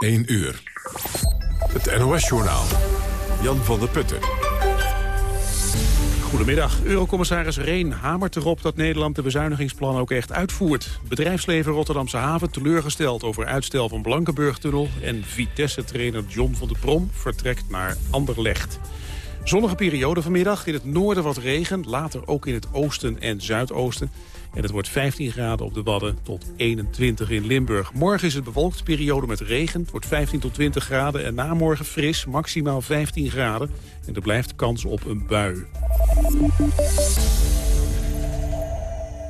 1 uur. Het NOS-journaal. Jan van der Putten. Goedemiddag. Eurocommissaris Reen hamert erop dat Nederland de bezuinigingsplan ook echt uitvoert. Bedrijfsleven Rotterdamse haven teleurgesteld over uitstel van Blankenburg-tunnel... en Vitesse-trainer John van der Brom vertrekt naar Anderlecht. Zonnige periode vanmiddag, in het noorden wat regen, later ook in het oosten en zuidoosten. En het wordt 15 graden op de Wadden tot 21 in Limburg. Morgen is het bewolkt, periode met regen. Het wordt 15 tot 20 graden en namorgen fris, maximaal 15 graden. En er blijft kans op een bui.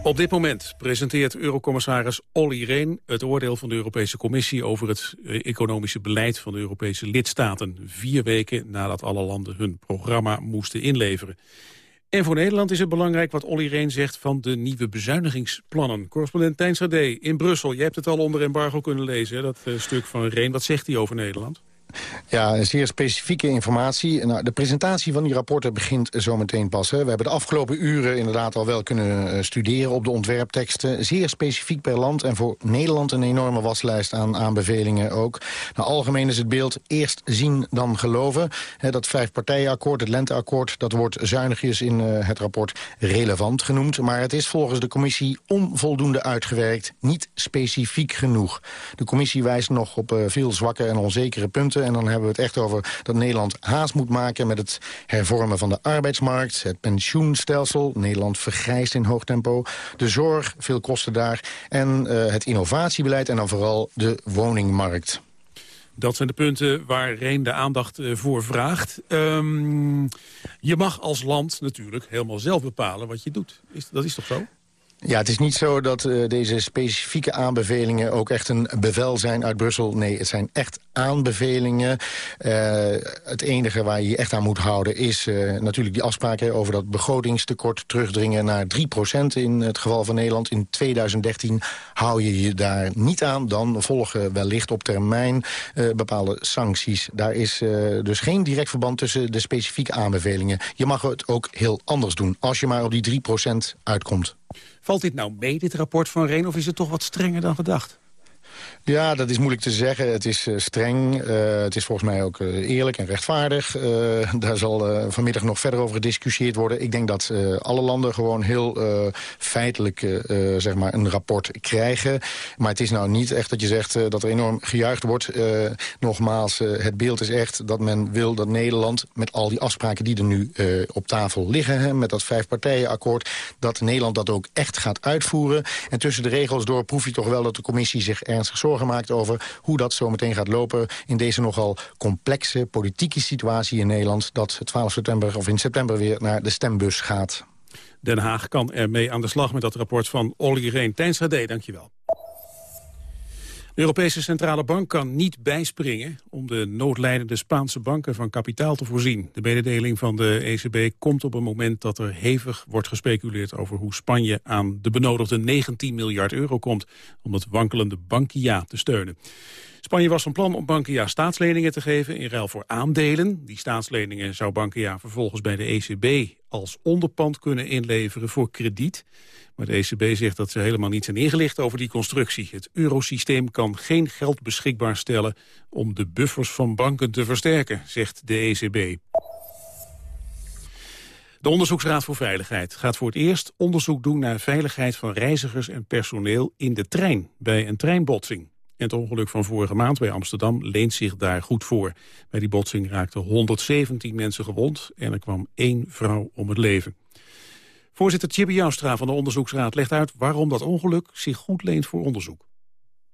Op dit moment presenteert Eurocommissaris Olly Rehn het oordeel van de Europese Commissie over het eh, economische beleid van de Europese lidstaten. Vier weken nadat alle landen hun programma moesten inleveren. En voor Nederland is het belangrijk wat Olly Rehn zegt van de nieuwe bezuinigingsplannen. Correspondent Tijn in Brussel. Je hebt het al onder embargo kunnen lezen, dat uh, stuk van Rehn. Wat zegt hij over Nederland? Ja, zeer specifieke informatie. Nou, de presentatie van die rapporten begint zometeen pas. Hè. We hebben de afgelopen uren inderdaad al wel kunnen uh, studeren op de ontwerpteksten. Zeer specifiek per land en voor Nederland een enorme waslijst aan aanbevelingen ook. Nou, algemeen is het beeld eerst zien dan geloven. Hè, dat vijfpartijenakkoord, het lenteakkoord, dat wordt zuinigjes in uh, het rapport relevant genoemd. Maar het is volgens de commissie onvoldoende uitgewerkt, niet specifiek genoeg. De commissie wijst nog op uh, veel zwakke en onzekere punten en dan hebben we het echt over dat Nederland haast moet maken... met het hervormen van de arbeidsmarkt, het pensioenstelsel. Nederland vergrijst in hoog tempo. De zorg, veel kosten daar. En uh, het innovatiebeleid en dan vooral de woningmarkt. Dat zijn de punten waar Reen de aandacht uh, voor vraagt. Um, je mag als land natuurlijk helemaal zelf bepalen wat je doet. Is, dat is toch zo? Ja, het is niet zo dat uh, deze specifieke aanbevelingen ook echt een bevel zijn uit Brussel. Nee, het zijn echt aanbevelingen. Uh, het enige waar je je echt aan moet houden is uh, natuurlijk die afspraken over dat begrotingstekort terugdringen naar 3% in het geval van Nederland. In 2013 hou je je daar niet aan, dan volgen wellicht op termijn bepaalde sancties. Daar is dus geen direct verband tussen de specifieke aanbevelingen. Je mag het ook heel anders doen, als je maar op die 3% uitkomt. Valt dit nou mee, dit rapport van Reen, of is het toch wat strenger dan gedacht? Ja, dat is moeilijk te zeggen. Het is uh, streng. Uh, het is volgens mij ook uh, eerlijk en rechtvaardig. daar zal vanmiddag nog verder over gediscussieerd worden. Ik denk dat alle landen gewoon heel feitelijk zeg maar een rapport krijgen. Maar het is nou niet echt dat je zegt dat er enorm gejuicht wordt. nogmaals, het beeld is echt dat men wil dat Nederland... met al die afspraken die er nu op tafel liggen... Hè, met dat vijfpartijenakkoord... dat Nederland dat ook echt gaat uitvoeren. En tussen de regels door proef je toch wel dat de commissie zich ernstig zorgen maakt over hoe dat zo meteen gaat lopen... in deze nogal complexe politieke situatie in Nederland... dat het 12 september of in september weer naar de stembus gaat. Den Haag kan ermee aan de slag met dat rapport van Olly Reen. Tijns HD, dankjewel. De Europese Centrale Bank kan niet bijspringen om de noodlijdende Spaanse banken van kapitaal te voorzien. De mededeling van de ECB komt op een moment dat er hevig wordt gespeculeerd over hoe Spanje aan de benodigde 19 miljard euro komt om het wankelende Bankia te steunen. Spanje was van plan om Bankia staatsleningen te geven in ruil voor aandelen. Die staatsleningen zou Bankia vervolgens bij de ECB als onderpand kunnen inleveren voor krediet. Maar de ECB zegt dat ze helemaal niet zijn ingelicht over die constructie. Het eurosysteem kan geen geld beschikbaar stellen om de buffers van banken te versterken, zegt de ECB. De Onderzoeksraad voor Veiligheid gaat voor het eerst onderzoek doen naar veiligheid van reizigers en personeel in de trein bij een treinbotsing. En het ongeluk van vorige maand bij Amsterdam leent zich daar goed voor. Bij die botsing raakten 117 mensen gewond en er kwam één vrouw om het leven. Voorzitter Chibi Joustra van de Onderzoeksraad legt uit waarom dat ongeluk zich goed leent voor onderzoek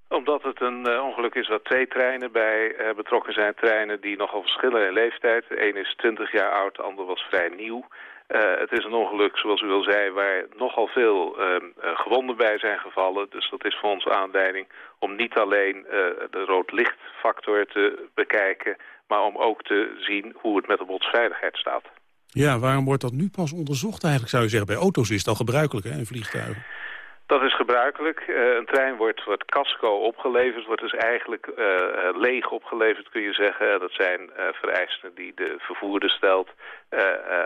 omdat het een uh, ongeluk is waar twee treinen bij uh, betrokken zijn. Treinen die nogal verschillen in leeftijd. De een is 20 jaar oud, de ander was vrij nieuw. Uh, het is een ongeluk, zoals u al zei, waar nogal veel ehm, gewonden bij zijn gevallen. Dus dat is voor ons aanleiding om niet alleen de rood-lichtfactor te bekijken... maar om ook te zien hoe het met de botsveiligheid staat. Ja, waarom wordt dat nu pas onderzocht eigenlijk, zou je zeggen? Bij auto's is het al gebruikelijk, hè, in vliegtuigen. Dat is gebruikelijk. Uh, een trein wordt, wordt casco opgeleverd, wordt dus eigenlijk uh, leeg opgeleverd kun je zeggen. Dat zijn vereisten die de vervoerder stelt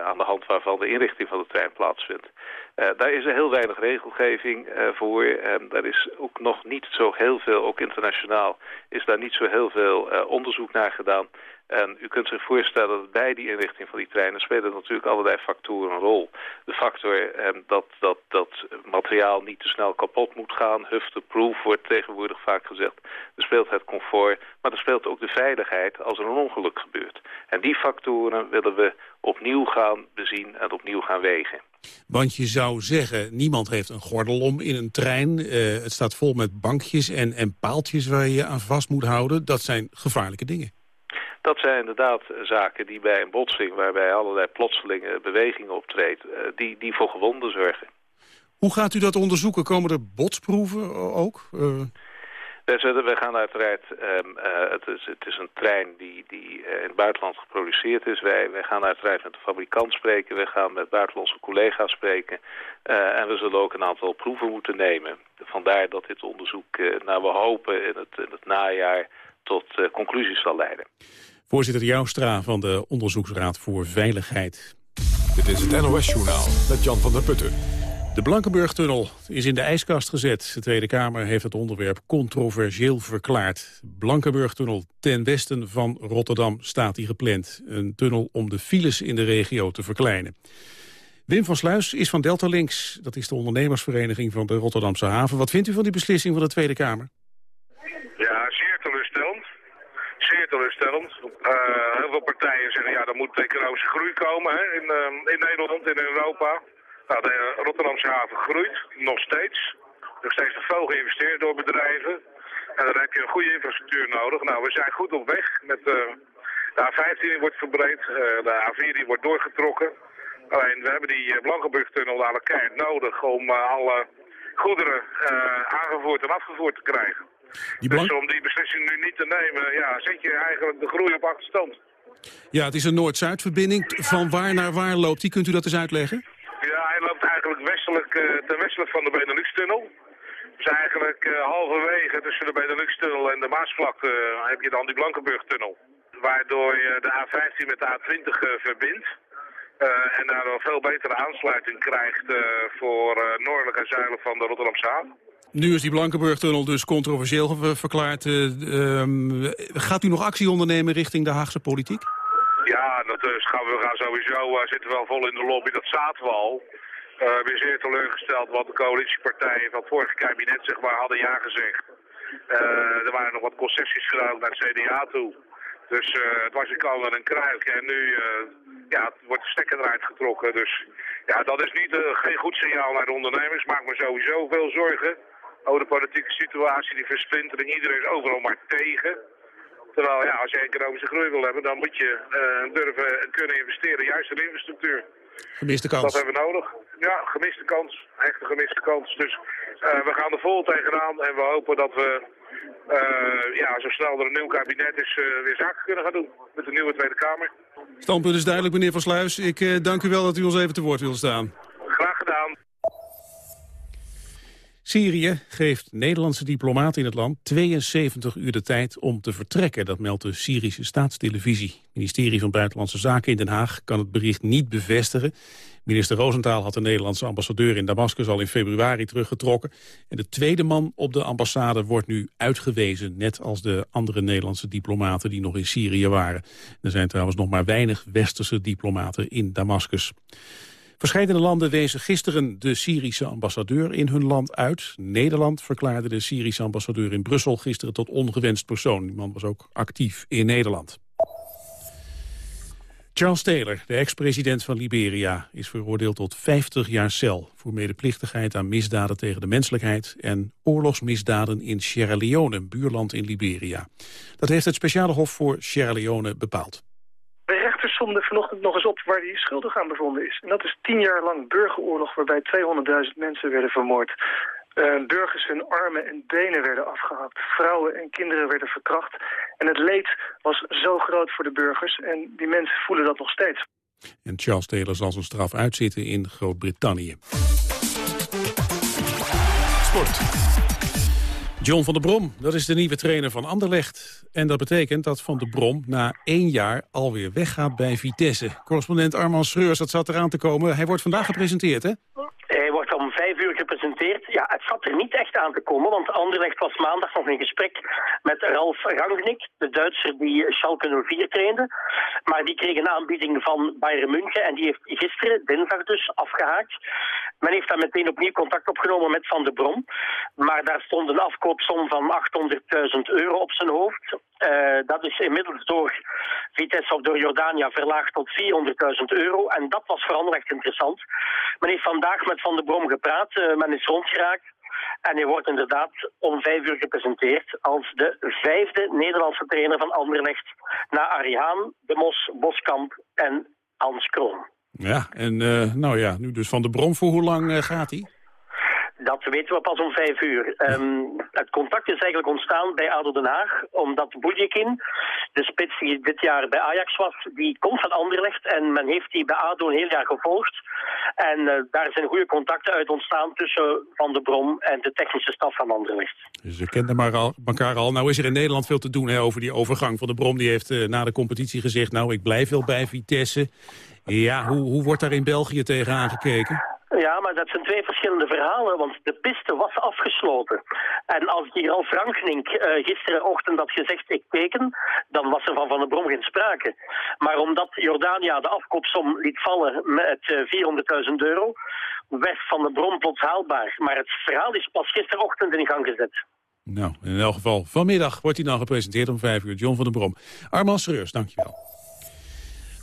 aan de hand waarvan de inrichting van de trein plaatsvindt. daar is er heel weinig regelgeving voor. Daar is ook nog niet zo heel veel, ook internationaal, is daar niet zo heel veel onderzoek naar gedaan. En u kunt zich voorstellen dat bij die inrichting van die treinen spelen natuurlijk allerlei factoren een rol. De factor eh, dat, dat, dat materiaal niet te snel kapot moet gaan. Hufteproof wordt tegenwoordig vaak gezegd. Er speelt het comfort, maar er speelt ook de veiligheid als er een ongeluk gebeurt. En die factoren willen we opnieuw gaan bezien en opnieuw gaan wegen. Want je zou zeggen, niemand heeft een gordel om in een trein. Uh, het staat vol met bankjes en, en paaltjes waar je je aan vast moet houden. Dat zijn gevaarlijke dingen. Dat zijn inderdaad zaken die bij een botsing, waarbij allerlei plotselinge bewegingen optreedt, eh, die, die voor gewonden zorgen. Hoe gaat u dat onderzoeken? Komen er botsproeven ook? Uh... We gaan uiteraard, um, uh, het, is, het is een trein die, die in het buitenland geproduceerd is. Wij, wij gaan uiteraard met de fabrikant spreken, we gaan met buitenlandse collega's spreken. Uh, en we zullen ook een aantal proeven moeten nemen. Vandaar dat dit onderzoek, naar we hopen, in het, in het najaar tot conclusies zal leiden. Voorzitter Joustra van de Onderzoeksraad voor Veiligheid. Dit is het NOS-journaal met Jan van der Putten. De Blankenburg-tunnel is in de ijskast gezet. De Tweede Kamer heeft het onderwerp controversieel verklaard. Blankenburg-tunnel ten westen van Rotterdam staat die gepland. Een tunnel om de files in de regio te verkleinen. Wim van Sluis is van Delta Links. Dat is de ondernemersvereniging van de Rotterdamse haven. Wat vindt u van die beslissing van de Tweede Kamer? Teleurstellend. Uh, heel veel partijen zeggen, ja, er moet economische groei komen hè, in, uh, in Nederland, in Europa. Nou, de Rotterdamse haven groeit, nog steeds. Nog steeds te veel geïnvesteerd door bedrijven. En dan heb je een goede infrastructuur nodig. Nou, we zijn goed op weg. Met, uh, de A15 die wordt verbreed, de A4 die wordt doorgetrokken. Alleen, we hebben die Blankenburg-tunnel dadelijk keihard nodig om alle goederen aangevoerd en afgevoerd te krijgen. Dus om die beslissing nu niet te nemen, ja, zet je eigenlijk de groei op achterstand. Ja, het is een Noord-Zuid-verbinding. Van waar naar waar loopt die? Kunt u dat eens uitleggen? Ja, hij loopt eigenlijk westelijk, uh, ten westelijk van de Benelux-tunnel. Dus eigenlijk uh, halverwege tussen de Benelux-tunnel en de Maasvlakte uh, heb je dan die Blankenburg-tunnel. Waardoor je de A15 met de A20 verbindt. en daardoor veel betere aansluiting krijgt voor noordelijk en zuidelijk van de Rotterdamse haven. Nu is die Blankenburg-tunnel dus controversieel verklaard. Uh, um, gaat u nog actie ondernemen richting de Haagse politiek? Ja, dat is, gaan we gaan sowieso uh, zitten wel vol in de lobby. Dat zaten we al. Uh, zijn zeer teleurgesteld wat de coalitiepartijen van het vorige kabinet zeg maar, hadden ja gezegd. er waren nog wat concessies gedaan naar het CDA toe. Dus het was een kal en een kruik. En nu ja, wordt de stekker eruit getrokken. Dus ja, dat is niet, geen goed signaal naar de ondernemers. Maakt me sowieso veel zorgen. Oh, de politieke situatie, die versplintering, iedereen is overal maar tegen. Terwijl, ja, als je economische groei wil hebben, dan moet je uh, durven en kunnen investeren, juist in infrastructuur. Gemiste kans. Dat hebben we nodig. Ja, gemiste kans. Echte gemiste kans. Dus uh, we gaan er vol tegenaan en we hopen dat we, uh, ja, zo snel er een nieuw kabinet is, weer zaken kunnen gaan doen met de nieuwe Tweede Kamer. Standpunt is duidelijk, meneer Van Sluis. Ik dank u wel dat u ons even te woord wil staan. Syrië geeft Nederlandse diplomaten in het land 72 uur de tijd om te vertrekken. Dat meldt de Syrische staatstelevisie. Het ministerie van Buitenlandse Zaken in Den Haag kan het bericht niet bevestigen. Minister Roosentaal had de Nederlandse ambassadeur in Damascus al in februari teruggetrokken. En de tweede man op de ambassade wordt nu uitgewezen, net als de andere Nederlandse diplomaten die nog in Syrië waren. Er zijn trouwens nog maar weinig westerse diplomaten in Damascus. Verscheidene landen wezen gisteren de Syrische ambassadeur in hun land uit. Nederland verklaarde de Syrische ambassadeur in Brussel gisteren tot ongewenst persoon. Die man was ook actief in Nederland. Charles Taylor, de ex-president van Liberia, is veroordeeld tot 50 jaar cel... voor medeplichtigheid aan misdaden tegen de menselijkheid... en oorlogsmisdaden in Sierra Leone, buurland in Liberia. Dat heeft het speciale hof voor Sierra Leone bepaald somde vanochtend nog eens op waar die schuldig aan bevonden is. En dat is tien jaar lang burgeroorlog waarbij 200.000 mensen werden vermoord. Uh, burgers hun armen en benen werden afgehakt. Vrouwen en kinderen werden verkracht. En het leed was zo groot voor de burgers. En die mensen voelen dat nog steeds. En Charles Taylor zal zijn straf uitzitten in Groot-Brittannië. Sport. John van der Brom, dat is de nieuwe trainer van Anderlecht. En dat betekent dat Van der Brom na één jaar alweer weggaat bij Vitesse. Correspondent Arman Schreurs, dat zat eraan te komen. Hij wordt vandaag gepresenteerd, hè? Hij wordt om vijf uur gepresenteerd. Ja, het zat er niet echt aan te komen, want Anderlecht was maandag nog in gesprek met Ralf Rangnick, de Duitser die Schalke 04 trainde. Maar die kreeg een aanbieding van Bayern München en die heeft gisteren, dinsdag dus, afgehaakt. Men heeft dan meteen opnieuw contact opgenomen met Van der Brom. Maar daar stond een afkoopsom van 800.000 euro op zijn hoofd. Uh, dat is inmiddels door Vitesse of door Jordania verlaagd tot 400.000 euro. En dat was voor Anderlecht interessant. Men heeft vandaag met Van der Brom gepraat. Uh, men is rondgeraakt. En hij wordt inderdaad om vijf uur gepresenteerd als de vijfde Nederlandse trainer van Anderlecht. Na Arihaan, De Mos, Boskamp en Hans Kroon. Ja, en uh, nou ja, nu dus Van de Brom, voor hoe lang uh, gaat hij? Dat weten we pas om vijf uur. Um, het contact is eigenlijk ontstaan bij ADO Den Haag, omdat Boudjekin, de spits die dit jaar bij Ajax was, die komt van Anderlecht en men heeft die bij ADO een heel jaar gevolgd. En uh, daar zijn goede contacten uit ontstaan tussen Van de Brom en de technische staf van Anderlecht. Dus ze kenden maar al, elkaar al. Nou is er in Nederland veel te doen hè, over die overgang. Van de Brom die heeft uh, na de competitie gezegd, nou ik blijf wel bij Vitesse. Ja, hoe, hoe wordt daar in België tegen aangekeken? Ja, maar dat zijn twee verschillende verhalen, want de piste was afgesloten. En als die Ralf uh, gisterenochtend had gezegd ik teken, dan was er van Van der Brom geen sprake. Maar omdat Jordania de afkoopsom liet vallen met uh, 400.000 euro, werd Van der Brom plots haalbaar. Maar het verhaal is pas gisterochtend in gang gezet. Nou, in elk geval, vanmiddag wordt hij dan gepresenteerd om vijf uur. John van den Brom. Arman Sereurs, dankjewel.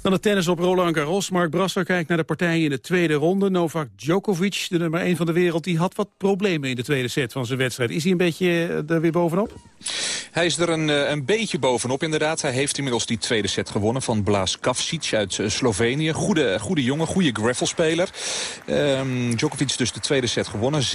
Dan het tennis op Roland Garros. Mark Brasser kijkt naar de partijen in de tweede ronde. Novak Djokovic, de nummer 1 van de wereld, die had wat problemen in de tweede set van zijn wedstrijd. Is hij een beetje eh, er weer bovenop? Hij is er een, een beetje bovenop inderdaad. Hij heeft inmiddels die tweede set gewonnen van Blaas Kavcic uit Slovenië. Goede, goede jongen, goede grapplespeler. Um, Djokovic dus de tweede set gewonnen, 6-4.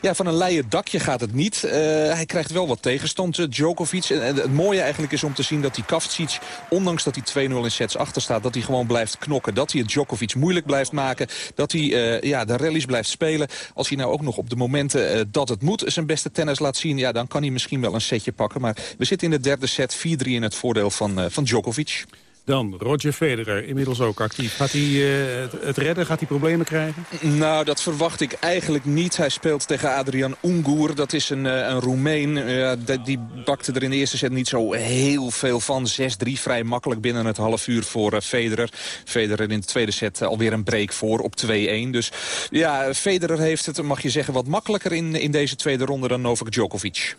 Ja, van een leien dakje gaat het niet. Hij krijgt wel wat tegenstand, Djokovic. Het mooie eigenlijk is om te zien dat die Kavcic, ondanks dat hij 2-0 in sets achter staat... dat hij gewoon blijft knokken. Dat hij het Djokovic moeilijk blijft maken. Dat hij uh, ja, de rallies blijft spelen. Als hij nou ook nog op de momenten uh, dat het moet zijn beste tennis laat zien... ja, dan kan hij misschien wel een setje pakken. Maar we zitten in de derde set. 4-3 in het voordeel van, uh, van Djokovic. Dan Roger Federer, inmiddels ook actief. Gaat hij uh, het, het, redden? Gaat hij problemen krijgen? Nou, dat verwacht ik eigenlijk niet. Hij speelt tegen Adrian Ungur. Dat is een, uh, een Roemeen. Uh, die, bakte er in de eerste set niet zo heel veel van. 6-3, vrij makkelijk binnen het half uur voor Federer. Federer in de tweede set alweer een break voor op 2-1. Dus ja, Federer heeft het, mag je zeggen, wat makkelijker in, in deze tweede ronde dan Novak Djokovic.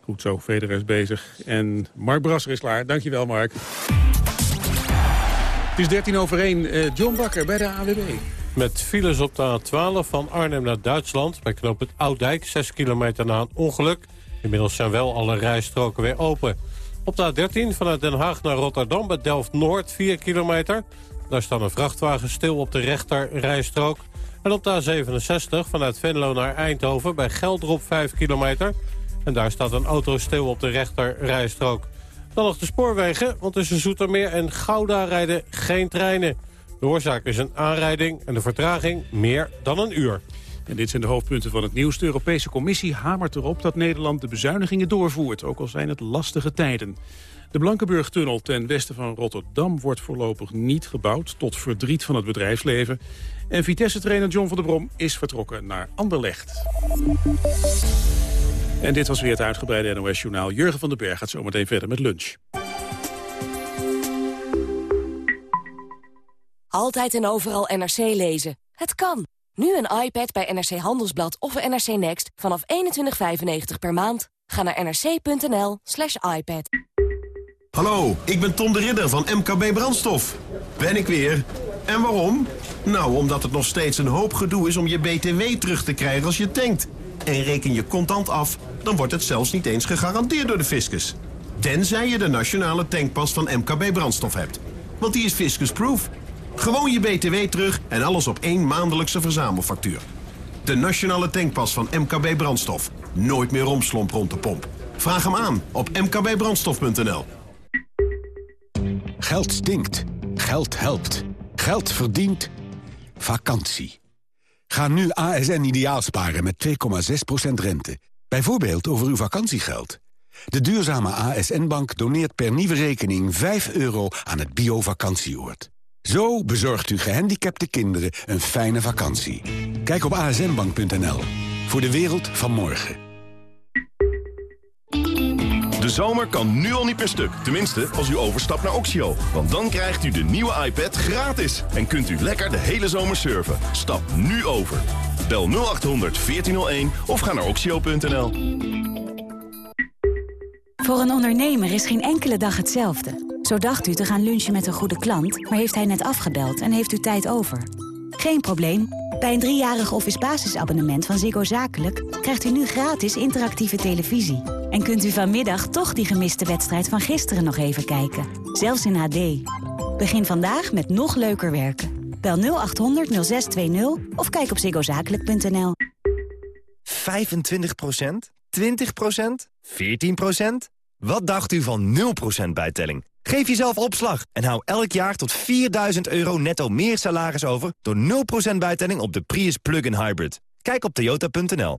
Goed zo, Federer is bezig. En Mark Brasser is klaar. Dankjewel, Mark. Het is 13 over 1. Uh, John Bakker bij de AWB. Met files op de A12 van Arnhem naar Duitsland... bij knoop het Oudijk, 6 kilometer na een ongeluk. Inmiddels zijn wel alle rijstroken weer open. Op de A13 vanuit Den Haag naar Rotterdam bij Delft-Noord, 4 kilometer. Daar staat een vrachtwagen stil op de rechter rijstrook. En op de A67 vanuit Venlo naar Eindhoven bij Geldrop, 5 kilometer... En daar staat een auto stil op de rechter rijstrook. Dan nog de spoorwegen, want tussen Zoetermeer en Gouda rijden geen treinen. De oorzaak is een aanrijding en de vertraging meer dan een uur. En dit zijn de hoofdpunten van het nieuws. De Europese Commissie hamert erop dat Nederland de bezuinigingen doorvoert, ook al zijn het lastige tijden. De Blankenburg-tunnel ten westen van Rotterdam wordt voorlopig niet gebouwd, tot verdriet van het bedrijfsleven. En Vitesse-trainer John van der Brom is vertrokken naar Anderlecht. En dit was weer het uitgebreide NOS-journaal. Jurgen van den Berg gaat zometeen verder met lunch. Altijd en overal NRC lezen. Het kan. Nu een iPad bij NRC Handelsblad of NRC Next vanaf 21,95 per maand. Ga naar nrc.nl slash iPad. Hallo, ik ben Tom de Ridder van MKB Brandstof. Ben ik weer. En waarom? Nou, omdat het nog steeds een hoop gedoe is om je BTW terug te krijgen als je tankt. En reken je contant af, dan wordt het zelfs niet eens gegarandeerd door de fiscus. Tenzij je de nationale tankpas van MKB Brandstof hebt. Want die is fiscusproof. Gewoon je BTW terug en alles op één maandelijkse verzamelfactuur. De nationale tankpas van MKB Brandstof. Nooit meer romslomp rond de pomp. Vraag hem aan op mkbbrandstof.nl. Geld stinkt. Geld helpt. Geld verdient. Vakantie. Ga nu ASN ideaal sparen met 2,6% rente. Bijvoorbeeld over uw vakantiegeld. De duurzame ASN-bank doneert per nieuwe rekening 5 euro aan het bio-vakantieoord. Zo bezorgt u gehandicapte kinderen een fijne vakantie. Kijk op asnbank.nl. Voor de wereld van morgen. De zomer kan nu al niet per stuk. Tenminste, als u overstapt naar Oxio. Want dan krijgt u de nieuwe iPad gratis. En kunt u lekker de hele zomer surfen. Stap nu over. Bel 0800 1401 of ga naar oxio.nl. Voor een ondernemer is geen enkele dag hetzelfde. Zo dacht u te gaan lunchen met een goede klant, maar heeft hij net afgebeld en heeft u tijd over. Geen probleem. Bij een driejarig office basisabonnement van Ziggo Zakelijk... krijgt u nu gratis interactieve televisie. En kunt u vanmiddag toch die gemiste wedstrijd van gisteren nog even kijken. Zelfs in HD. Begin vandaag met nog leuker werken. Bel 0800 0620 of kijk op ziggozakelijk.nl. 25% 20% 14% Wat dacht u van 0% bijtelling? Geef jezelf opslag en hou elk jaar tot 4000 euro netto meer salaris over... door 0% bijtelling op de Prius Plug-in Hybrid. Kijk op toyota.nl.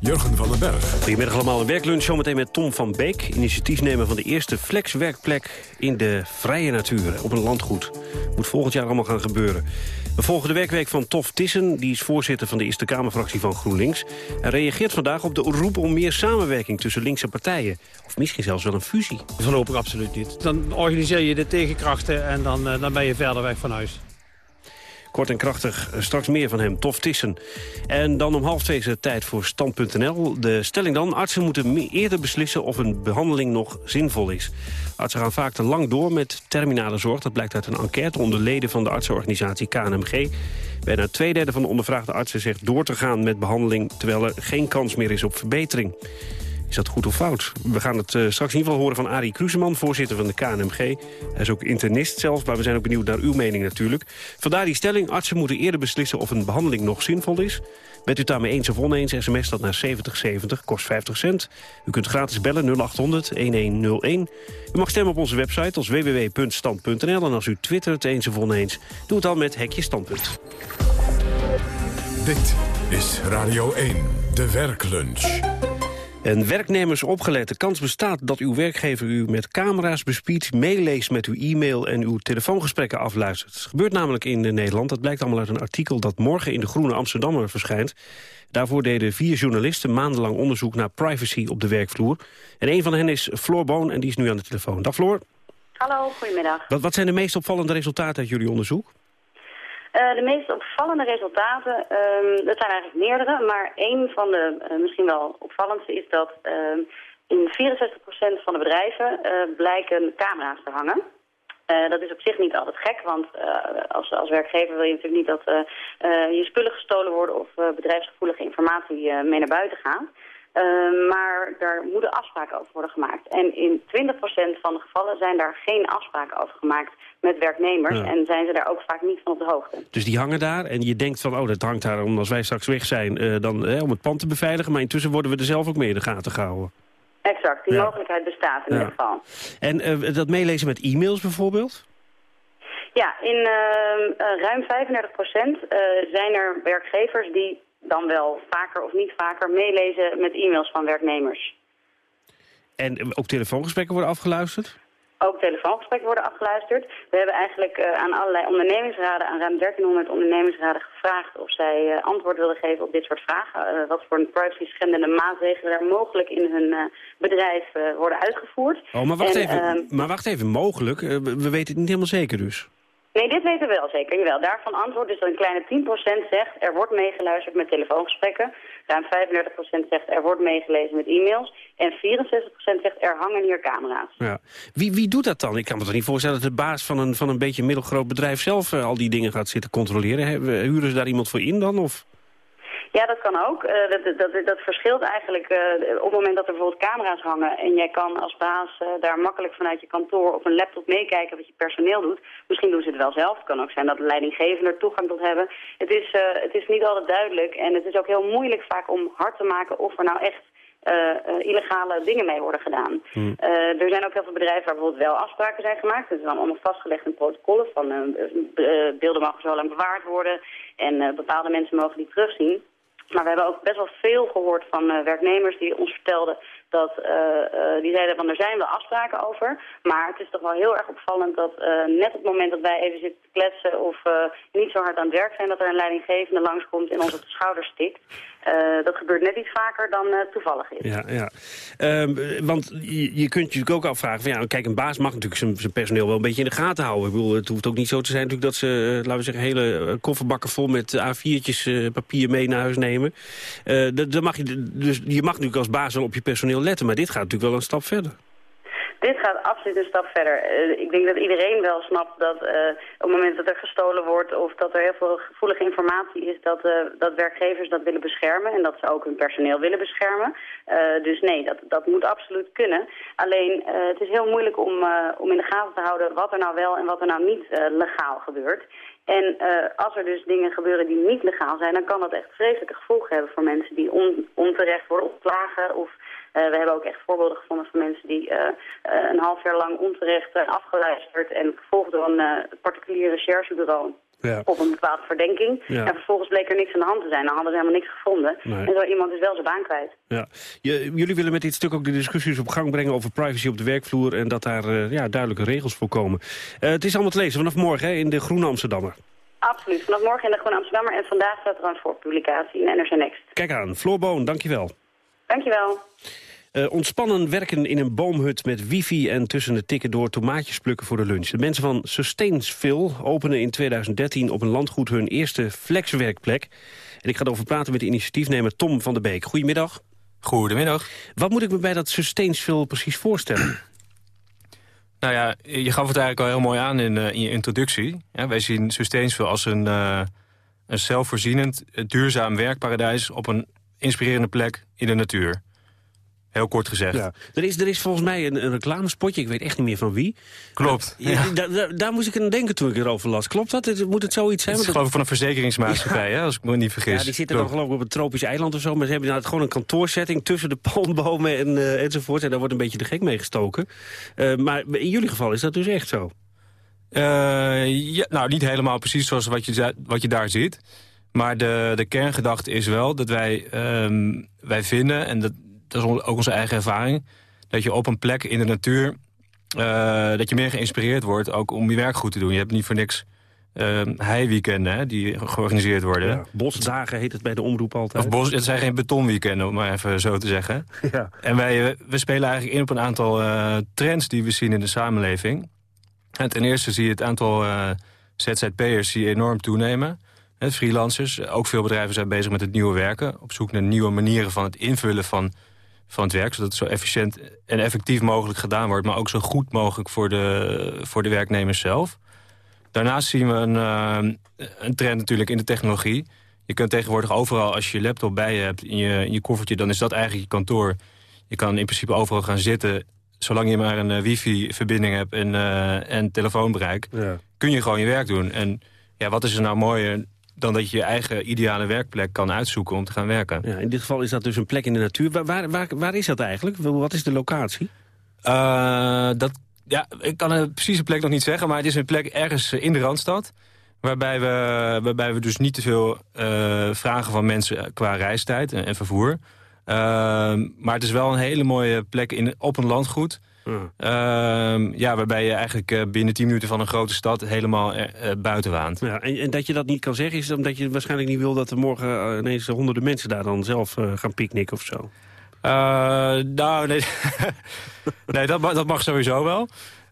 Jurgen van den Berg. Goedemiddag allemaal. Een werklunch zometeen met Tom van Beek. Initiatiefnemer van de eerste flexwerkplek in de vrije natuur. Op een landgoed. Moet volgend jaar allemaal gaan gebeuren. We volgen de werkweek van Tof Tissen. Die is voorzitter van de Eerste Kamerfractie van GroenLinks. Hij reageert vandaag op de roep om meer samenwerking tussen linkse partijen. Of misschien zelfs wel een fusie. Voorlopig absoluut niet. Dan organiseer je de tegenkrachten en dan, eh, dan ben je verder weg van huis. Kort en krachtig, eh, straks meer van hem, Tof Tissen. En dan om half twee is het tijd voor Stand.nl. De stelling dan, artsen moeten eerder beslissen of een behandeling nog zinvol is. Artsen gaan vaak te lang door met terminale zorg. Dat blijkt uit een enquête onder leden van de artsenorganisatie KNMG. Bijna twee derde van de ondervraagde artsen zegt door te gaan met behandeling... terwijl er geen kans meer is op verbetering. Is dat goed of fout? We gaan het uh, straks in ieder geval horen van Arie Kruseman, voorzitter van de KNMG. Hij is ook internist zelf, maar we zijn ook benieuwd naar uw mening natuurlijk. Vandaar die stelling, artsen moeten eerder beslissen of een behandeling nog zinvol is. Bent u het daarmee eens of oneens, sms dat naar 7070, kost 50 cent. U kunt gratis bellen 0800 1101. U mag stemmen op onze website als www.stand.nl. En als u twittert eens of oneens, doe het dan met Hekje Standpunt. Dit is Radio 1, de werklunch. En werknemers opgelet. De kans bestaat dat uw werkgever u met camera's bespiedt... meeleest met uw e-mail en uw telefoongesprekken afluistert. Het gebeurt namelijk in Nederland. Dat blijkt allemaal uit een artikel dat morgen in de Groene Amsterdammer verschijnt. Daarvoor deden vier journalisten maandenlang onderzoek naar privacy op de werkvloer. En een van hen is Floor Boon en die is nu aan de telefoon. Dag Floor. Hallo, goedemiddag. Wat, wat zijn de meest opvallende resultaten uit jullie onderzoek? Uh, de meest opvallende resultaten, um, dat zijn eigenlijk meerdere, maar één van de uh, misschien wel opvallendste is dat uh, in 64% van de bedrijven eh, blijken camera's te hangen. dat is op zich niet altijd gek, want als, als werkgever wil je natuurlijk niet dat je spullen gestolen worden of bedrijfsgevoelige informatie mee naar buiten gaat. Uh, maar daar moeten afspraken over worden gemaakt. En in 20% van de gevallen zijn daar geen afspraken over gemaakt met werknemers. En zijn ze daar ook vaak niet van op de hoogte. Dus die hangen daar en je denkt van, oh, dat hangt daar om als wij straks weg zijn, uh, dan, om het pand te beveiligen. Maar intussen worden we er zelf ook mee in de gaten gehouden. Exact, die mogelijkheid bestaat in ja. ieder geval. En uh, dat meelezen met e-mails bijvoorbeeld? Ja, in ehm, ruim 35% zijn er werkgevers die dan wel vaker of niet vaker meelezen met e-mails van werknemers. En ook telefoongesprekken worden afgeluisterd? Ook telefoongesprekken worden afgeluisterd. We hebben eigenlijk uh, aan allerlei ondernemingsraden, aan ruim 1300 ondernemingsraden gevraagd of zij uh, antwoord willen geven op dit soort vragen. Uh, wat voor een privacy schendende maatregelen er mogelijk in hun bedrijf worden uitgevoerd. Oh, maar wacht, en, even, ehm, maar wacht even, mogelijk? we weten het niet helemaal zeker dus. Nee, dit weten we wel zeker. Jawel. Daarvan antwoord is dat een kleine 10% zegt er wordt meegeluisterd met telefoongesprekken. Ruim 35% zegt er wordt meegelezen met e-mails. En 64% zegt er hangen hier camera's. Ja. Wie, wie doet dat dan? Ik kan me toch niet voorstellen dat de baas van een, van een beetje middelgroot bedrijf zelf uh, al die dingen gaat zitten controleren. Huren ze daar iemand voor in dan? Of? Ja, dat kan ook. Uh, dat, dat, dat, verschilt eigenlijk uh, op het moment dat er bijvoorbeeld camera's hangen... en jij kan als baas uh, daar makkelijk vanuit je kantoor op een laptop meekijken wat je personeel doet. Misschien doen ze het wel zelf. Het kan ook zijn dat de leidinggevenden er toegang tot hebben. Het is, het is niet altijd duidelijk en het is ook heel moeilijk vaak om hard te maken of er nou echt illegale dingen mee worden gedaan. Hmm. Er zijn ook heel veel bedrijven waar bijvoorbeeld wel afspraken zijn gemaakt. Het is dan allemaal vastgelegd in protocollen van beelden mogen zo lang bewaard worden en bepaalde mensen mogen die terugzien. Maar we hebben ook best wel veel gehoord van werknemers die ons vertelden dat die zeiden van er zijn wel afspraken over. Maar het is toch wel heel erg opvallend dat net op het moment dat wij even zitten te kletsen of niet zo hard aan het werk zijn, dat er een leidinggevende langskomt en ons op de schouders stikt. Dat gebeurt net iets vaker dan toevallig is. Ja, ja. Uh, want je, kunt je ook afvragen... Van, ja, kijk, een baas mag natuurlijk zijn, personeel wel een beetje in de gaten houden. Ik bedoel, het hoeft ook niet zo te zijn natuurlijk dat ze, laten we zeggen... hele kofferbakken vol met A4'tjes papier mee naar huis nemen. dat, mag je, dus je mag natuurlijk als baas wel op je personeel letten... maar dit gaat natuurlijk wel een stap verder. Dit gaat absoluut een stap verder. Uh, ik denk dat iedereen wel snapt dat uh, op het moment dat er gestolen wordt... of dat er heel veel gevoelige informatie is... dat, uh, dat werkgevers dat willen beschermen en dat ze ook hun personeel willen beschermen. dus nee, dat, dat moet absoluut kunnen. Alleen, het is heel moeilijk om, om in de gaten te houden... wat er nou wel en wat er nou niet legaal gebeurt. En als er dus dingen gebeuren die niet legaal zijn... dan kan dat echt vreselijke gevolgen hebben voor mensen die on, onterecht worden ontslagen... of we hebben ook echt voorbeelden gevonden van mensen die uh, uh, een half jaar lang onterecht afgeluisterd en gevolgd door een particulier recherchebureau. Ja. op een bepaalde verdenking. Ja. En vervolgens bleek er niks aan de hand te zijn. Dan hadden ze helemaal niks gevonden. Nee. En zo iemand is wel zijn baan kwijt. Ja. Jullie willen met dit stuk ook de discussies op gang brengen over privacy op de werkvloer... en dat daar ja, duidelijke regels voor komen. het is allemaal te lezen vanaf morgen hè, in de Groene Amsterdammer. Absoluut, vanaf morgen in de Groene Amsterdammer. En vandaag staat er een voorpublicatie in NRC Next. Kijk aan, Floor Boon, dankjewel. Dankjewel. Uh, ontspannen werken in een boomhut met wifi en tussen de tikken door tomaatjes plukken voor de lunch. De mensen van Sustainsville openen in 2013 op een landgoed hun eerste flexwerkplek. En ik ga erover praten met de initiatiefnemer Tom van der Beek. Goedemiddag. Goedemiddag. Wat moet ik me bij dat Sustainsville precies voorstellen? Nou ja, je gaf het eigenlijk al heel mooi aan in, uh, in je introductie. Ja, wij zien Sustainsville als een, uh, een zelfvoorzienend, duurzaam werkparadijs... op een inspirerende plek in de natuur. Heel kort gezegd. Ja. Er, is, er is volgens mij een, een reclamespotje, ik weet echt niet meer van wie. Klopt. ja. daar, daar moest ik aan denken toen ik erover las. Klopt dat? Moet het zoiets zijn? Het is geloof ik van een verzekeringsmaatschappij, hè, als ik me niet vergis. Ja, die zitten dan geloof ik op een tropisch eiland of zo. Maar ze hebben inderdaad gewoon een kantoorsetting tussen de palmbomen en, uh, enzovoort. En daar wordt een beetje de gek mee gestoken. Uh, maar in jullie geval is dat dus echt zo? Ja, nou, niet helemaal precies zoals wat je, wat je daar ziet. Maar de, de kerngedachte is wel dat wij, um, wij vinden... en dat, dat is ook onze eigen ervaring... dat je op een plek in de natuur... Uh, dat je meer geïnspireerd wordt ook om je werk goed te doen. Je hebt niet voor niks uh, heiweekenden die georganiseerd worden. Ja, bosdagen heet het bij de omroep altijd. Of bos, het zijn geen betonweekenden, om maar even zo te zeggen. Ja. En wij we spelen eigenlijk in op een aantal uh, trends die we zien in de samenleving. En ten eerste zie je het aantal uh, ZZP'ers enorm toenemen. He, freelancers, ook veel bedrijven zijn bezig met het nieuwe werken. Op zoek naar nieuwe manieren van het invullen van van het werk. Zodat het zo efficiënt en effectief mogelijk gedaan wordt. Maar ook zo goed mogelijk voor de, voor de werknemers zelf. Daarnaast zien we een, uh, een trend natuurlijk in de technologie. Je kunt tegenwoordig overal, als je je laptop bij je hebt in je, in je koffertje... dan is dat eigenlijk je kantoor. Je kan in principe overal gaan zitten... zolang je maar een uh, wifi-verbinding hebt en, uh, en telefoonbereik... Ja. kun je gewoon je werk doen. En ja, wat is er nou mooier dan dat je je eigen ideale werkplek kan uitzoeken om te gaan werken. Ja, in dit geval is dat dus een plek in de natuur. Waar, waar, waar, is dat eigenlijk? Wat is de locatie? Uh, dat, ja, ik kan een precieze plek nog niet zeggen, maar het is een plek ergens in de Randstad. Waarbij we, waarbij we dus niet te veel uh, vragen van mensen qua reistijd en, en vervoer. Uh, maar het is wel een hele mooie plek in, op een landgoed. Uh, ja, waarbij je eigenlijk uh, binnen 10 minuten van een grote stad helemaal uh, buiten waant. Ja, en, en, dat je dat niet kan zeggen is omdat je waarschijnlijk niet wil... dat er morgen ineens honderden mensen daar dan zelf gaan picknicken of zo. nou, nee, nee dat, dat mag sowieso wel.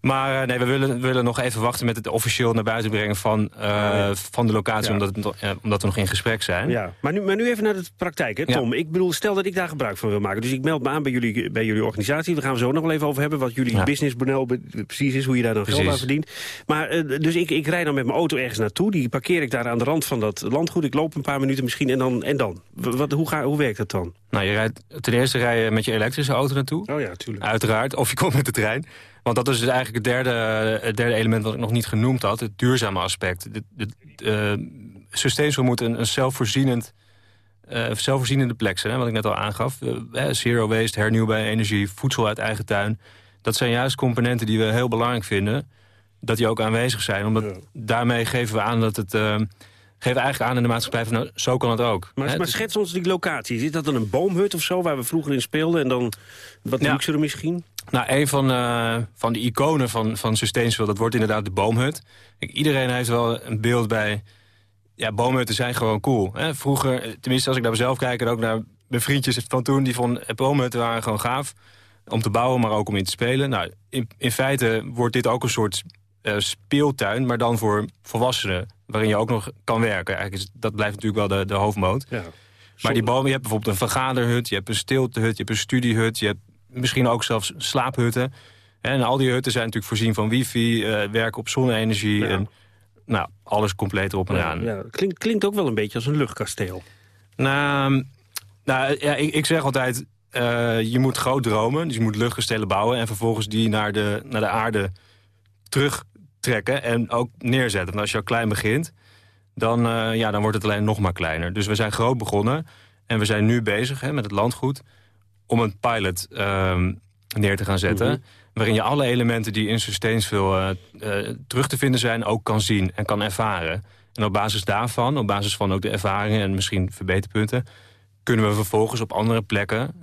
Maar eh, nee, we willen, we willen nog even wachten met het officieel naar buiten brengen van, uh, van de locatie. Ja. Omdat, het, uh, omdat we nog in gesprek zijn. Ja, maar nu, maar nu even naar de praktijk, hè, Tom. Ik bedoel, stel dat ik daar gebruik van wil maken. Dus ik meld me aan bij jullie, bij jullie organisatie. Daar gaan we zo nog wel even over hebben. Wat jullie businessmodel precies is. Hoe je daar dan geld Precies. aan verdient. Maar uh, dus ik, ik rijd dan met mijn auto ergens naartoe. Die parkeer ik daar aan de rand van dat landgoed. Ik loop een paar minuten misschien en dan. En dan? Wat, hoe, ga, hoe werkt dat dan? Nou, je rijdt, ten eerste rij je met je elektrische auto naartoe. Oh ja, tuurlijk. Uiteraard. Of je komt met de trein. Want dat is dus eigenlijk het derde, het derde element wat ik nog niet genoemd had. Het duurzame aspect. De, Sustainable moet een, een zelfvoorzienend, uh, zelfvoorzienende plek zijn. Hè, wat ik net al aangaf. Uh, zero waste, hernieuwbare energie, voedsel uit eigen tuin. Dat zijn juist componenten die we heel belangrijk vinden. Dat die ook aanwezig zijn. Omdat ja. daarmee geven we aan dat het... Uh, geven eigenlijk aan in de maatschappij van nou, zo kan het ook. Maar, He, maar schets ons die locatie. Is dat dan een boomhut of zo, waar we vroeger in speelden... en dan wat ja. luxer misschien? Nou, een van, uh, van de iconen van, van Sustainable, dat wordt inderdaad de boomhut. Kijk, iedereen heeft wel een beeld bij... Ja, boomhutten zijn gewoon cool. Hè? Vroeger, tenminste als ik naar mezelf kijk... en ook naar mijn vriendjes van toen, die vonden boomhutten waren gewoon gaaf. Om te bouwen, maar ook om in te spelen. Nou, in, in feite wordt dit ook een soort speeltuin... maar dan voor volwassenen waarin je ook nog kan werken. Eigenlijk is, dat blijft natuurlijk wel de, de hoofdmoot. Ja. Maar die bomen, je hebt bijvoorbeeld een vergaderhut... je hebt een stiltehut, je hebt een studiehut... je hebt misschien ook zelfs slaaphutten. En al die hutten zijn natuurlijk voorzien van wifi... Uh, werken op zonne-energie... Ja. en nou, alles compleet erop en aan. Ja, klinkt, klinkt ook wel een beetje als een luchtkasteel. Nou, nou ja, ik, ik zeg altijd... Uh, je moet groot dromen, dus je moet luchtkastelen bouwen... en vervolgens die naar de, naar de aarde terugtrekken en ook neerzetten. Want als je al klein begint, dan, uh, ja, dan wordt het alleen nog maar kleiner. Dus we zijn groot begonnen en we zijn nu bezig hè, met het landgoed... om een pilot uh, neer te gaan zetten... Mm -hmm. waarin je alle elementen die in Sustainable uh, terug te vinden zijn... ook kan zien en kan ervaren. En op basis daarvan, op basis van ook de ervaringen... en misschien verbeterpunten, kunnen we vervolgens op andere plekken...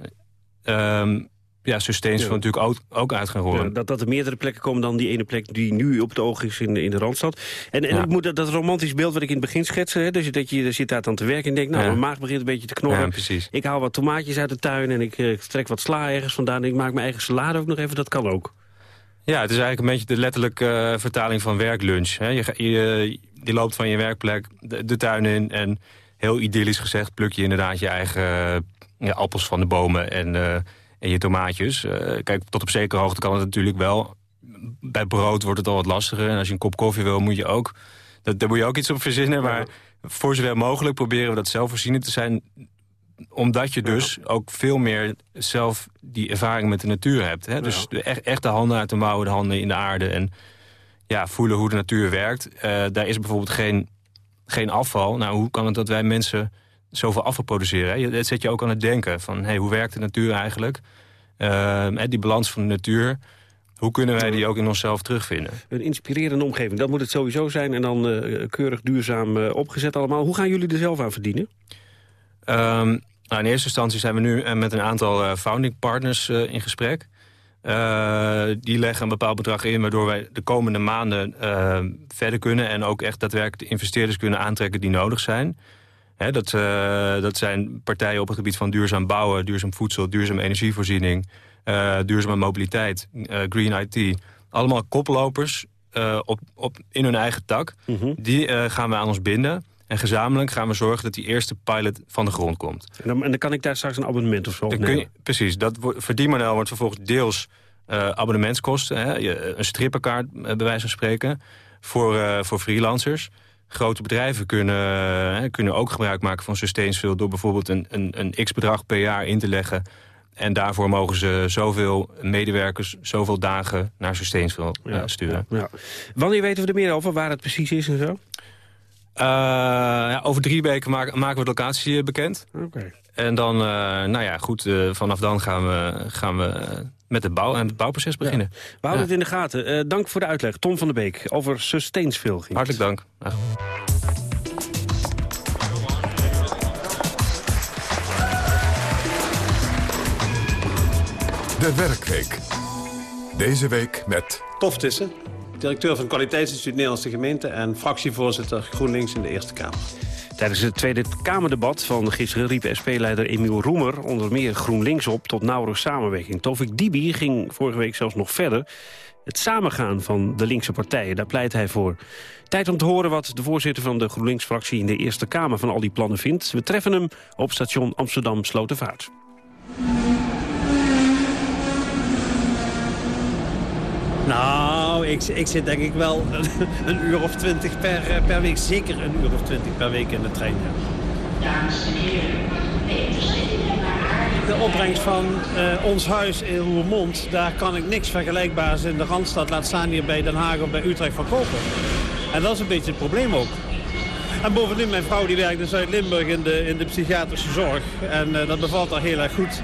Um, ja, Sustainable ja. natuurlijk ook, ook uit gaan. Ja, dat, dat er meerdere plekken komen dan die ene plek die nu op het oog is in, in de Randstad. En, en ja. ik moet dat, dat romantisch beeld wat ik in het begin schetste... Hè, dus dat je zit daar dan te werken en denkt... nou, mijn maag begint een beetje te knorren. precies. Ik haal wat tomaatjes uit de tuin en ik uh, trek wat sla ergens vandaan... en ik maak mijn eigen salade ook nog even, dat kan ook. Ja, het is eigenlijk een beetje de letterlijke uh, vertaling van werklunch. Hè. Je, je, je, loopt van je werkplek de, de, tuin in en heel idyllisch gezegd... pluk je inderdaad je eigen uh, appels van de bomen en en je tomaatjes. Uh, kijk, tot op zekere hoogte kan het natuurlijk wel. Bij brood wordt het al wat lastiger. En als je een kop koffie wil, moet je ook... Dat, daar moet je ook iets op verzinnen. Ja. Maar voor zover mogelijk proberen we dat zelfvoorzienend te zijn. Omdat je dus ja. ook veel meer zelf die ervaring met de natuur hebt. Hè? Dus de, echt, echt de handen uit de mouwen, de handen in de aarde. En ja, voelen hoe de natuur werkt. Uh, daar is bijvoorbeeld geen, geen afval. Nou, hoe kan het dat wij mensen zoveel afval produceren. Hè? Dat zet je ook aan het denken van hey, hoe werkt de natuur eigenlijk? Uh, die balans van de natuur. Hoe kunnen wij die ook in onszelf terugvinden? Een inspirerende omgeving, dat moet het sowieso zijn. En dan uh, keurig duurzaam uh, opgezet allemaal. Hoe gaan jullie er zelf aan verdienen? Um, nou, in eerste instantie zijn we nu met een aantal founding partners in gesprek. die leggen een bepaald bedrag in... waardoor wij de komende maanden verder kunnen... en ook echt daadwerkelijk de investeerders kunnen aantrekken die nodig zijn... He, dat, uh, dat zijn partijen op het gebied van duurzaam bouwen, duurzaam voedsel, duurzame energievoorziening, uh, duurzame mobiliteit, uh, green IT. Allemaal koplopers op, op, in hun eigen tak. Mm -hmm. Die gaan we aan ons binden. En gezamenlijk gaan we zorgen dat die eerste pilot van de grond komt. En dan, en dan kan ik daar straks een abonnement of zo op nemen? Je, precies, dat verdienmodel wordt vervolgens deels abonnementskosten. Hè, een strippenkaart, bij wijze van spreken, voor, voor freelancers grote bedrijven kunnen, kunnen ook gebruik maken van Sustainable... door bijvoorbeeld een, een, een x-bedrag per jaar in te leggen. En daarvoor mogen ze zoveel medewerkers, zoveel dagen naar Sustainable ja, uh, sturen. Ja, ja. Wanneer weten we er meer over, waar het precies is en zo? Uh, ja, over drie weken maken, maken we de locatie bekend. Okay. En dan, uh, nou ja, goed, vanaf dan gaan we, gaan we met het, bouw, het bouwproces beginnen. Ja. We houden ja. het in de gaten. Uh, dank voor de uitleg. Tom van der Beek over Sustainable. Hartelijk dank. Ja. De Werkweek. Deze week met... Tof Tissen, directeur van het Kwaliteitsinstituut Nederlandse Gemeente... en fractievoorzitter GroenLinks in de Eerste Kamer. Tijdens het Tweede Kamerdebat van gisteren riep SP-leider Emiel Roemer... onder meer GroenLinks op tot nauwere samenwerking. Tovik Dibi ging vorige week zelfs nog verder. Het samengaan van de linkse partijen, daar pleit hij voor. Tijd om te horen wat de voorzitter van de GroenLinks-fractie... in de Eerste Kamer van al die plannen vindt. We treffen hem op station Amsterdam Slotervaart. Nou, ik, ik zit denk ik wel een, uur of twintig per, eh, per week. Zeker een uur of twintig per week in de trein. Dames en heren, de opbrengst van uh, ons huis in Roermond, daar kan ik niks vergelijkbaars in de Randstad, laat staan hier bij Den Haag of bij Utrecht verkopen. En dat is een beetje het probleem ook. En bovendien, mijn vrouw die werkt in Zuid-Limburg in de, in de psychiatrische zorg. En uh, dat bevalt haar heel erg goed.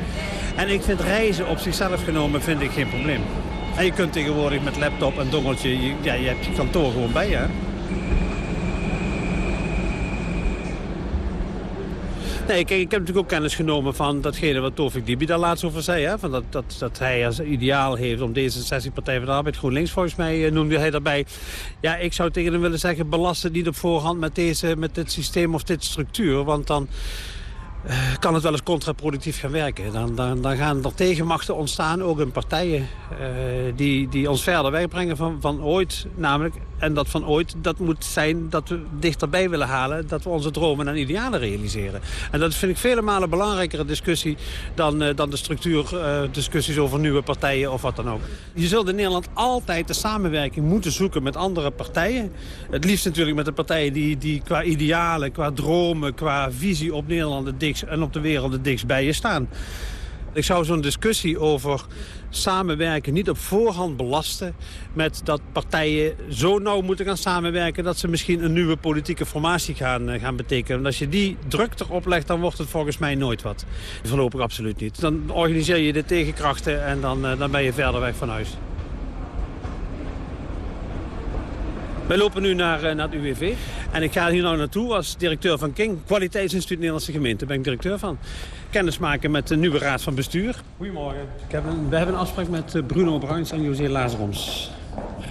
En ik vind reizen op zichzelf genomen vind ik geen probleem. En je kunt tegenwoordig met laptop en dongeltje, je, ja, je hebt je kantoor gewoon bij je. Nee, kijk, ik heb natuurlijk ook kennis genomen van datgene wat Tovik Dibi daar laatst over zei. Hè? Van dat, dat, dat hij als ideaal heeft om deze sessie Partij van de Arbeid GroenLinks volgens mij eh, noemde hij daarbij. Ja, ik zou tegen hem willen zeggen, belast het niet op voorhand met, deze, met dit systeem of dit structuur. Want dan kan het wel eens contraproductief gaan werken. Dan, dan, dan gaan er tegenmachten ontstaan, ook in partijen... Uh, die, die ons verder wegbrengen van, van ooit. Namelijk, en dat van ooit, dat moet zijn dat we dichterbij willen halen... dat we onze dromen en idealen realiseren. En dat vind ik vele malen belangrijkere discussie... dan, uh, dan de structuurdiscussies over nieuwe partijen of wat dan ook. Je zult in Nederland altijd de samenwerking moeten zoeken met andere partijen. Het liefst natuurlijk met de partijen die, die qua idealen, qua dromen... qua visie op Nederland het en op de wereld het dichtst bij je staan. Ik zou zo'n discussie over samenwerken niet op voorhand belasten... met dat partijen zo nauw moeten gaan samenwerken... dat ze misschien een nieuwe politieke formatie gaan, eh, gaan betekenen. En als je die druk erop legt, dan wordt het volgens mij nooit wat. Voorlopig absoluut niet. Dan organiseer je de tegenkrachten en dan, eh, dan ben je verder weg van huis. Wij lopen nu naar, eh, naar het UWV. En ik ga hier nou naartoe als directeur van King. Kwaliteitsinstituut Nederlandse Gemeente. Daar ben ik directeur van. Kennis maken met de nieuwe raad van bestuur. Goedemorgen. Ik heb een, we hebben een afspraak met eh, Bruno Bruins en José Lazaroms.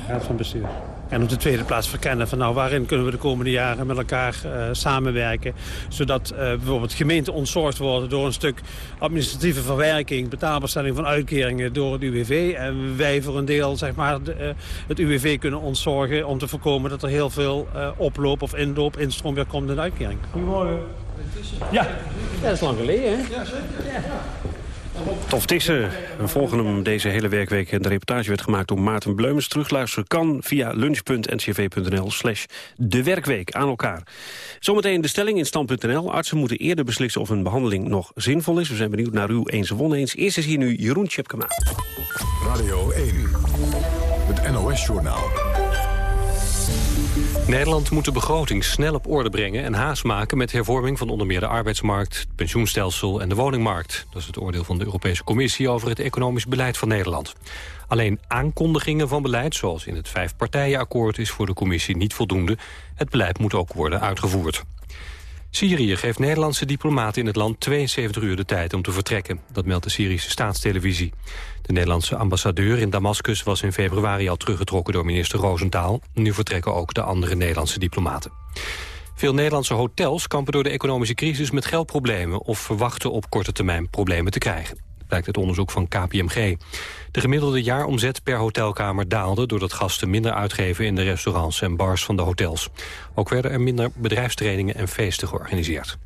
Raad van bestuur. En op de tweede plaats verkennen van nou, waarin kunnen we de komende jaren met elkaar uh, samenwerken. Zodat uh, bijvoorbeeld gemeenten ontzorgd worden door een stuk administratieve verwerking, betaalbaarstelling van uitkeringen door het UWV. En wij voor een deel zeg maar, de, uh, het UWV kunnen ontzorgen om te voorkomen dat er heel veel oploop of inloop, instroom weer komt in de uitkering. Goedemorgen. Ja. ja, dat is lang geleden hè? Ja, zeker. Ja. Tof Tissen. We volgen hem deze hele werkweek. De reportage werd gemaakt door Maarten Bleumens. Terugluisteren kan via lunch.ncv.nl slash de werkweek aan elkaar. Zometeen de stelling in stand.nl. Artsen moeten eerder beslissen of een behandeling nog zinvol is. We zijn benieuwd naar uw eens of oneens. Eerst is hier nu Jeroen Tjepkema. Radio 1, het NOS-journaal. Nederland moet de begroting snel op orde brengen en haast maken met hervorming van onder meer de arbeidsmarkt, het pensioenstelsel en de woningmarkt. Dat is het oordeel van de Europese Commissie over het economisch beleid van Nederland. Alleen aankondigingen van beleid, zoals in het vijfpartijenakkoord, is voor de Commissie niet voldoende. Het beleid moet ook worden uitgevoerd. Syrië geeft Nederlandse diplomaten in het land 72 uur de tijd om te vertrekken. Dat meldt de Syrische staatstelevisie. De Nederlandse ambassadeur in Damascus was in februari al teruggetrokken door minister Roosentaal. Nu vertrekken ook de andere Nederlandse diplomaten. Veel Nederlandse hotels kampen door de economische crisis met geldproblemen... of verwachten op korte termijn problemen te krijgen blijkt uit onderzoek van KPMG. De gemiddelde jaaromzet per hotelkamer daalde... doordat gasten minder uitgeven in de restaurants en bars van de hotels. Ook werden er minder bedrijfstrainingen en feesten georganiseerd.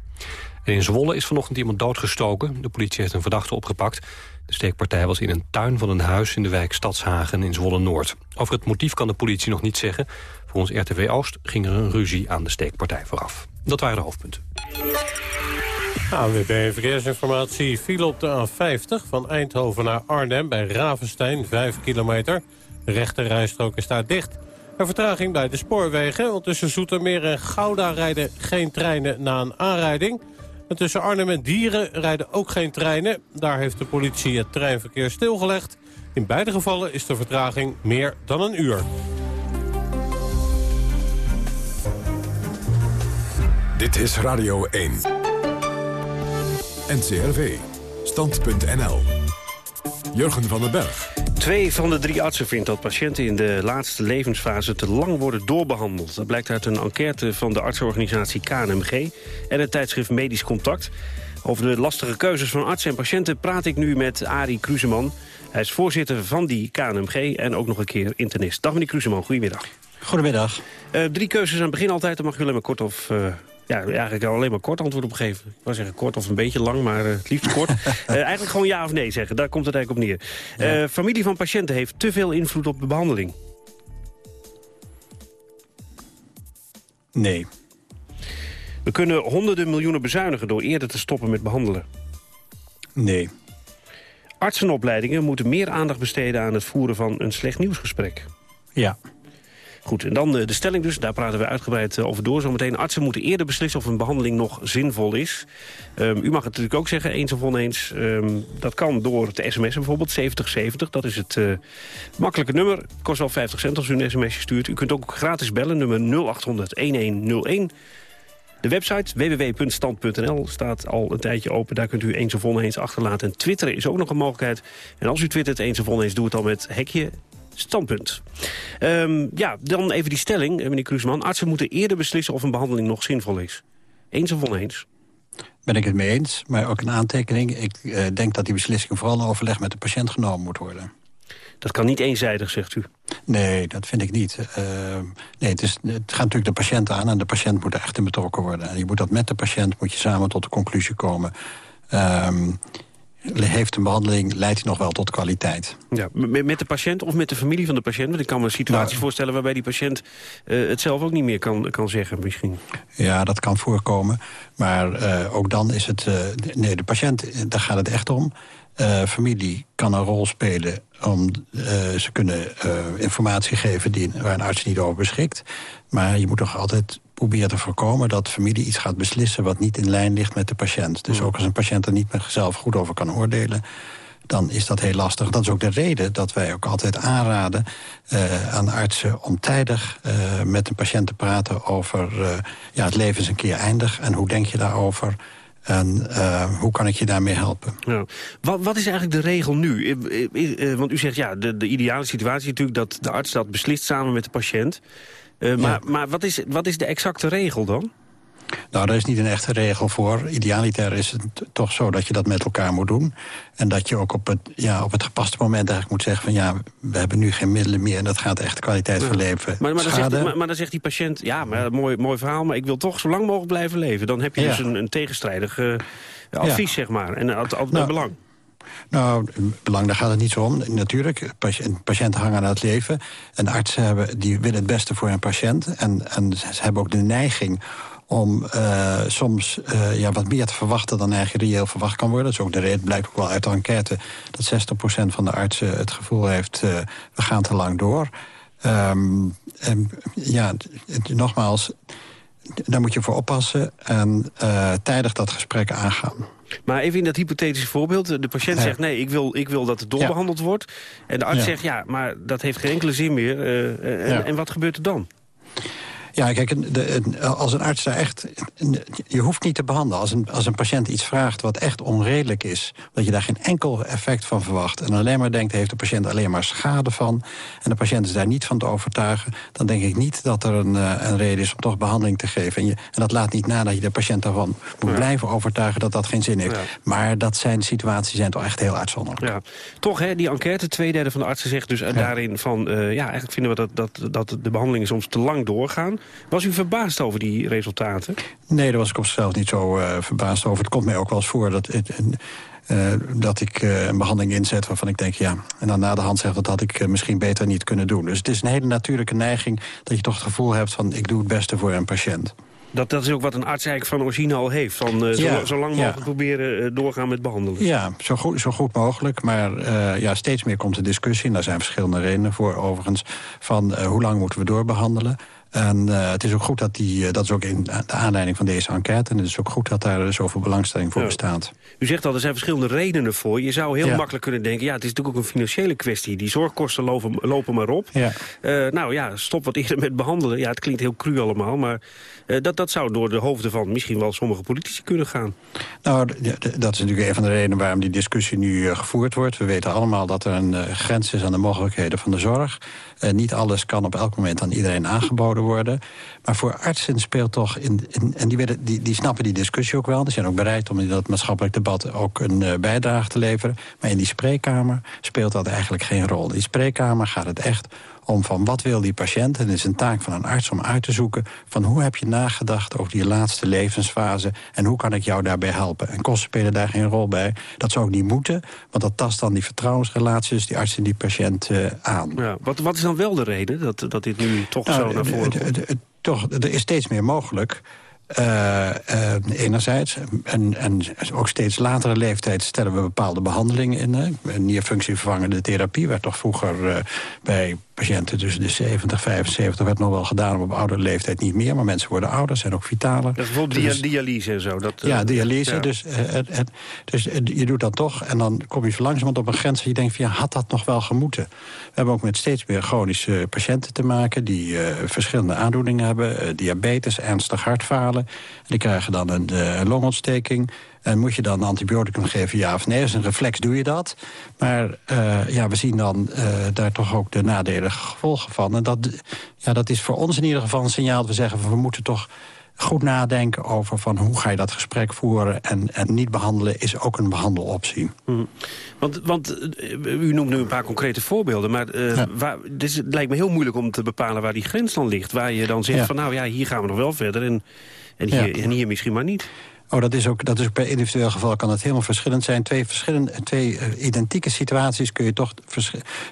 In Zwolle is vanochtend iemand doodgestoken. De politie heeft een verdachte opgepakt. De steekpartij was in een tuin van een huis in de wijk Stadshagen in Zwolle-Noord. Over het motief kan de politie nog niet zeggen. Volgens RTV Oost ging er een ruzie aan de steekpartij vooraf. Dat waren de hoofdpunten. AWB Verkeersinformatie viel op de A50 van Eindhoven naar Arnhem bij Ravenstein, 5 kilometer. De rechte rijstrook is daar dicht. Een vertraging bij de spoorwegen, want tussen Zoetermeer en Gouda rijden geen treinen na een aanrijding. En tussen Arnhem en Dieren rijden ook geen treinen. Daar heeft de politie het treinverkeer stilgelegd. In beide gevallen is de vertraging meer dan een uur. Dit is Radio 1. NCRV. Stand.nl. Jurgen van den Berg. Twee van de drie artsen vindt dat patiënten in de laatste levensfase te lang worden doorbehandeld. Dat blijkt uit een enquête van de artsenorganisatie KNMG en het tijdschrift Medisch Contact. Over de lastige keuzes van artsen en patiënten praat ik nu met Arie Kruseman. Hij is voorzitter van die KNMG en ook nog een keer internist. Dag meneer Kruseman, goedemiddag. Goedemiddag. Uh, drie keuzes aan het begin altijd, dan mag alleen maar kort of... Uh, ja, eigenlijk alleen maar kort antwoord op geven. Ik wou zeggen kort of een beetje lang, maar uh, het liefst kort. eigenlijk gewoon ja of nee zeggen, daar komt het eigenlijk op neer. Ja. familie van patiënten heeft te veel invloed op de behandeling. Nee. We kunnen honderden miljoenen bezuinigen door eerder te stoppen met behandelen. Nee. Artsenopleidingen moeten meer aandacht besteden aan het voeren van een slecht nieuwsgesprek. Ja. Goed, en dan de stelling dus, daar praten we uitgebreid over door. Zometeen, artsen moeten eerder beslissen of een behandeling nog zinvol is. Um, u mag het natuurlijk ook zeggen, eens of oneens. Um, dat kan door te sms'en bijvoorbeeld, 7070. Dat is het uh, makkelijke nummer. Kost wel 50 cent als u een sms'je stuurt. U kunt ook gratis bellen, nummer 0800-1101. De website www.stand.nl staat al een tijdje open. Daar kunt u eens of oneens achterlaten. En twitteren is ook nog een mogelijkheid. En als u twittert eens of oneens, doe het dan met hekje standpunt. Um, ja, dan even die stelling, eh, meneer Kruisman. Artsen moeten eerder beslissen of een behandeling nog zinvol is. Eens of oneens? Ben ik het mee eens, maar ook een aantekening. Ik uh, denk dat die beslissing vooral in overleg met de patiënt genomen moet worden. Dat kan niet eenzijdig, zegt u? Nee, dat vind ik niet. Uh, nee, het, is, het gaat natuurlijk de patiënt aan en de patiënt moet er echt in betrokken worden. En je moet dat met de patiënt, moet je samen tot de conclusie komen... Um, heeft een behandeling, leidt hij nog wel tot kwaliteit. Ja, met de patiënt of met de familie van de patiënt? Want ik kan me een situatie nou, voorstellen waarbij die patiënt uh, het zelf ook niet meer kan, kan zeggen misschien. Ja, dat kan voorkomen. Maar uh, ook dan is het... Uh, nee, de patiënt, daar gaat het echt om. Familie kan een rol spelen om ze kunnen informatie geven die, waar een arts niet over beschikt. Maar je moet toch altijd proberen te voorkomen dat familie iets gaat beslissen... wat niet in lijn ligt met de patiënt. Dus ook als een patiënt er niet met zelf goed over kan oordelen dan is dat heel lastig. Dat is ook de reden dat wij ook altijd aanraden uh, aan artsen... om tijdig uh, met een patiënt te praten over uh, ja, het leven is een keer eindig... en hoe denk je daarover... En hoe kan ik je daarmee helpen? Ja. Wat, wat, is eigenlijk de regel nu? want u zegt, ja, de, de ideale situatie is natuurlijk... dat de arts dat beslist samen met de patiënt. Uh, maar maar wat, is, wat is de exacte regel dan? Nou, daar is niet een echte regel voor. Idealiter is het toch zo dat je dat met elkaar moet doen. En dat je ook op het, ja, op het gepaste moment eigenlijk moet zeggen... van ja, we hebben nu geen middelen meer... en dat gaat echt kwaliteit van leven maar, maar, dan zegt, maar, maar, dan zegt die patiënt... ja, maar mooi, mooi verhaal, maar ik wil toch zo lang mogelijk blijven leven. Dan heb je dus een, een tegenstrijdig uh, advies, zeg maar. En altijd, altijd nou, belang. Nou, belang, daar gaat het niet zo om. Natuurlijk, patiënten hangen aan het leven. En artsen hebben, die willen het beste voor hun patiënt. En, en ze hebben ook de neiging om uh, soms uh, ja, wat meer te verwachten dan eigenlijk reëel verwacht kan worden. Dat is ook de reden, blijkt ook wel uit de enquête... dat 60% van de artsen het gevoel heeft, uh, we gaan te lang door. Um, en, ja, nogmaals, daar moet je voor oppassen en tijdig dat gesprek aangaan. Maar even in dat hypothetische voorbeeld. De patiënt zegt, nee, ik wil, ik wil dat het doorbehandeld wordt. En de arts zegt, ja, maar dat heeft geen enkele zin meer. En, en wat gebeurt er dan? Ja, kijk, de, als een arts daar echt... Je hoeft niet te behandelen. Als een, als een patiënt iets vraagt wat echt onredelijk is... dat je daar geen enkel effect van verwacht... en alleen maar denkt, heeft de patiënt alleen maar schade van... en de patiënt is daar niet van te overtuigen... dan denk ik niet dat er een, eh, een reden is om toch behandeling te geven. En, je, en dat laat niet na dat je de patiënt daarvan moet blijven overtuigen... dat dat geen zin heeft. Maar dat zijn situaties zijn toch echt heel uitzonderlijk. Ja. Toch, hè, die enquête, twee derde van de artsen zegt dus daarin van... Uh, ja, eigenlijk vinden we dat, dat, dat de behandelingen soms te lang doorgaan... Was u verbaasd over die resultaten? Nee, daar was ik op zichzelf niet zo uh, verbaasd over. Het komt mij ook wel eens voor dat... Het, uh, dat ik uh, een behandeling inzet waarvan ik denk, ja... en dan na de hand zeg, dat had ik misschien beter niet kunnen doen. Dus het is een hele natuurlijke neiging dat je toch het gevoel hebt van... ik doe het beste voor een patiënt. Dat, dat is ook wat een arts eigenlijk van origine al heeft. Van uh, zo, zo, lang mogelijk proberen uh, doorgaan met behandelen. Ja, zo goed, zo goed mogelijk. Maar uh, ja, steeds meer komt de discussie. En daar zijn verschillende redenen voor overigens. Van hoe lang moeten we doorbehandelen. En uh, het is ook goed dat die, dat is ook in de aanleiding van deze enquête... en het is ook goed dat daar zoveel belangstelling voor bestaat. U zegt al, er zijn verschillende redenen voor. Je zou heel makkelijk kunnen denken, ja, het is natuurlijk ook een financiële kwestie. Die zorgkosten lopen, lopen maar op. Ja. Uh, nou ja, stop wat eerder met behandelen. Ja, het klinkt heel cru allemaal, maar dat, dat zou door de hoofden van misschien wel sommige politici kunnen gaan. Nou, dat is natuurlijk een van de redenen waarom die discussie nu gevoerd wordt. We weten allemaal dat er een grens is aan de mogelijkheden van de zorg. Niet alles kan op elk moment aan iedereen aangeboden worden. Maar voor artsen speelt toch, in, en die, weten, die, die snappen die discussie ook wel. Die zijn ook bereid om in dat maatschappelijk debat ook een uh, bijdrage te leveren. Maar in die spreekkamer speelt dat eigenlijk geen rol. In die spreekkamer gaat het echt om van wat wil die patiënt. En het is een taak van een arts om uit te zoeken... van hoe heb je nagedacht over die laatste levensfase... en hoe kan ik jou daarbij helpen. En kosten spelen daar geen rol bij. Dat zou ook niet moeten, want dat tast dan die vertrouwensrelaties... die arts en die patiënt uh, aan. Ja, wat, wat is dan wel de reden dat, dat dit nu toch nou, zo naar voren komt? Toch, er is steeds meer mogelijk... Uh, uh, enerzijds. En, en ook steeds latere leeftijd stellen we bepaalde behandelingen in. Hè. Nierfunctievervangende therapie werd toch vroeger uh, bij patiënten tussen de 70 75 werd nog wel gedaan... op oudere leeftijd niet meer, maar mensen worden ouder, zijn ook vitaler. Dat is bijvoorbeeld dus, dialyse en zo? Dat, ja, dialyse. Dus, het, het, dus je doet dat toch en dan kom je zo langzamerhand op een grens... dat je denkt, van, ja, had dat nog wel gemoeten? We hebben ook met steeds meer chronische patiënten te maken... die verschillende aandoeningen hebben, diabetes, ernstig hartfalen. Die krijgen dan een longontsteking... En moet je dan antibioticum geven, ja of nee? Als een reflex doe je dat. Maar uh, ja, we zien dan uh, daar toch ook de nadelige gevolgen van. En dat, ja, dat is voor ons in ieder geval een signaal dat we zeggen... Van, we moeten toch goed nadenken over van hoe ga je dat gesprek voeren... en, en niet behandelen is ook een behandeloptie. Hmm. Want, want u noemt nu een paar concrete voorbeelden... maar uh, ja. waar, dus het lijkt me heel moeilijk om te bepalen waar die grens dan ligt. Waar je dan zegt ja. van nou ja, hier gaan we nog wel verder en, en, hier, ja. en hier misschien maar niet. Oh, dat is ook, dat is per individueel geval kan het helemaal verschillend zijn. Twee, verschillende, twee uh, identieke situaties kun je toch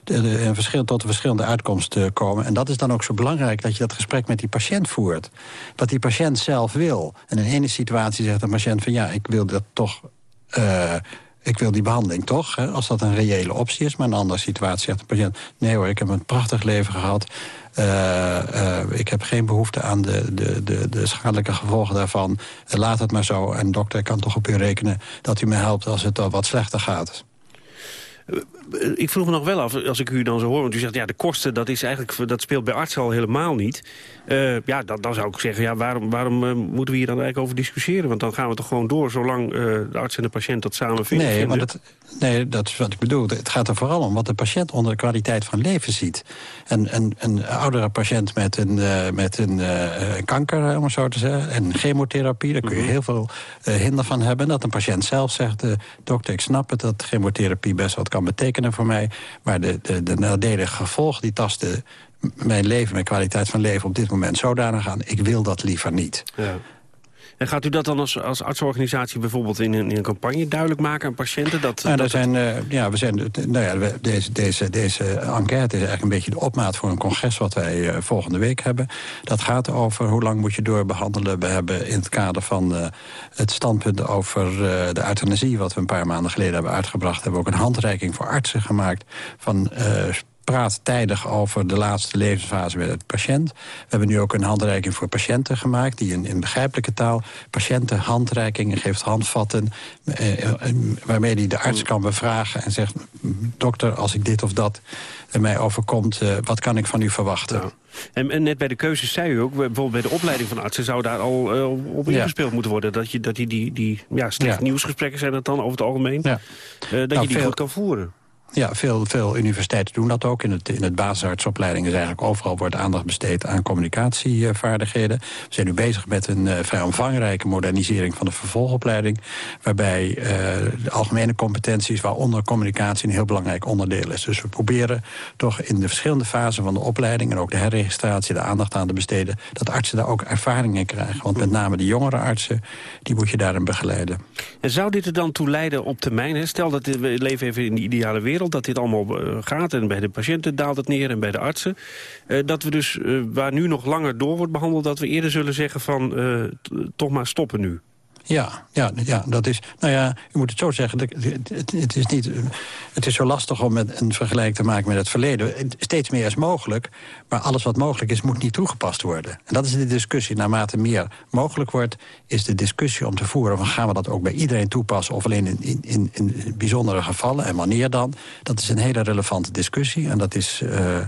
een verschil tot een verschillende uitkomsten uh, komen. En dat is dan ook zo belangrijk dat je dat gesprek met die patiënt voert. Wat die patiënt zelf wil. En in de ene situatie zegt de patiënt van ja, ik wil dat toch... Uh, ik wil die behandeling toch, hè, als dat een reële optie is. Maar in een andere situatie zegt de patiënt... nee hoor, ik heb een prachtig leven gehad. Uh, uh, ik heb geen behoefte aan de, de, de, de schadelijke gevolgen daarvan. Laat het maar zo. En dokter, kan toch op u rekenen dat u me helpt als het al wat slechter gaat. Ik vroeg me nog wel af, als ik u dan zo hoor... want u zegt, ja, de kosten, dat, is eigenlijk, dat speelt bij artsen al helemaal niet. Uh, ja, dan, dan zou ik zeggen, ja, waarom, waarom uh, moeten we hier dan eigenlijk over discussiëren? Want dan gaan we toch gewoon door, zolang uh, de arts en de patiënt dat samen vinden. Nee, maar dat, nee, dat is wat ik bedoel. Het gaat er vooral om wat de patiënt onder de kwaliteit van leven ziet. En een, een oudere patiënt met een, met een kanker, om het zo te zeggen... en chemotherapie, daar kun je -hmm. heel veel hinder van hebben. Dat een patiënt zelf zegt, dokter, ik snap het... dat chemotherapie best wat kan betekenen voor mij... maar de, de, de nadelige gevolgen, die tasten mijn leven, mijn kwaliteit van leven op dit moment zodanig aan. Ik wil dat liever niet. Ja. En gaat u dat dan als, als artsorganisatie bijvoorbeeld in een, in een campagne duidelijk maken aan patiënten? Dat, nou, dat zijn, uh, ja, we zijn, nou ja, deze, deze, deze enquête is eigenlijk een beetje de opmaat voor een congres wat wij uh, volgende week hebben. Dat gaat over hoe lang moet je doorbehandelen. We hebben in het kader van uh, het standpunt over de euthanasie, wat we een paar maanden geleden hebben uitgebracht, hebben we ook een handreiking voor artsen gemaakt van praat tijdig over de laatste levensfase met de patiënt. We hebben nu ook een handreiking voor patiënten gemaakt... die in, in begrijpelijke taal patiënten handreikingen geeft, handvatten... Eh, eh, waarmee hij de arts kan bevragen en zegt... dokter, als ik dit of dat mij overkomt, wat kan ik van u verwachten? Ja. En, en, net bij de keuzes zei u ook, bijvoorbeeld bij de opleiding van artsen... zou daar al uh, op ingespeeld ja. moeten worden. Dat, je, dat die, die, die ja, slechte ja. nieuwsgesprekken zijn dat dan over het algemeen... Uh, dat nou, je die veel... goed kan voeren. Ja, veel, veel universiteiten doen dat ook. In het, in het basisartsopleiding is eigenlijk overal wordt aandacht besteed aan communicatievaardigheden. We zijn nu bezig met een uh, vrij omvangrijke modernisering van de vervolgopleiding. Waarbij uh, de algemene competenties, waaronder communicatie, een heel belangrijk onderdeel is. Dus we proberen toch in de verschillende fasen van de opleiding en ook de herregistratie, de aandacht aan te besteden, dat artsen daar ook ervaringen krijgen. Want met name de jongere artsen, die moet je daarin begeleiden. En zou dit er dan toe leiden op termijn? Stel dat we leven even in de ideale wereld dat dit allemaal uh, gaat. En bij de patiënten daalt het neer en bij de artsen. Uh, dat we dus, uh, waar nu nog langer door wordt behandeld... dat we eerder zullen zeggen van toch maar stoppen nu. Ja, ja, ja, dat is... Nou ja, u moet het zo zeggen. Het, het, is, niet, het is zo lastig om met een vergelijking te maken met het verleden. Steeds meer is mogelijk, maar alles wat mogelijk is... moet niet toegepast worden. En dat is de discussie. Naarmate meer mogelijk wordt, is de discussie om te voeren... van gaan we dat ook bij iedereen toepassen... of alleen in, in, in bijzondere gevallen en wanneer dan? Dat is een hele relevante discussie. En dat is... Uh,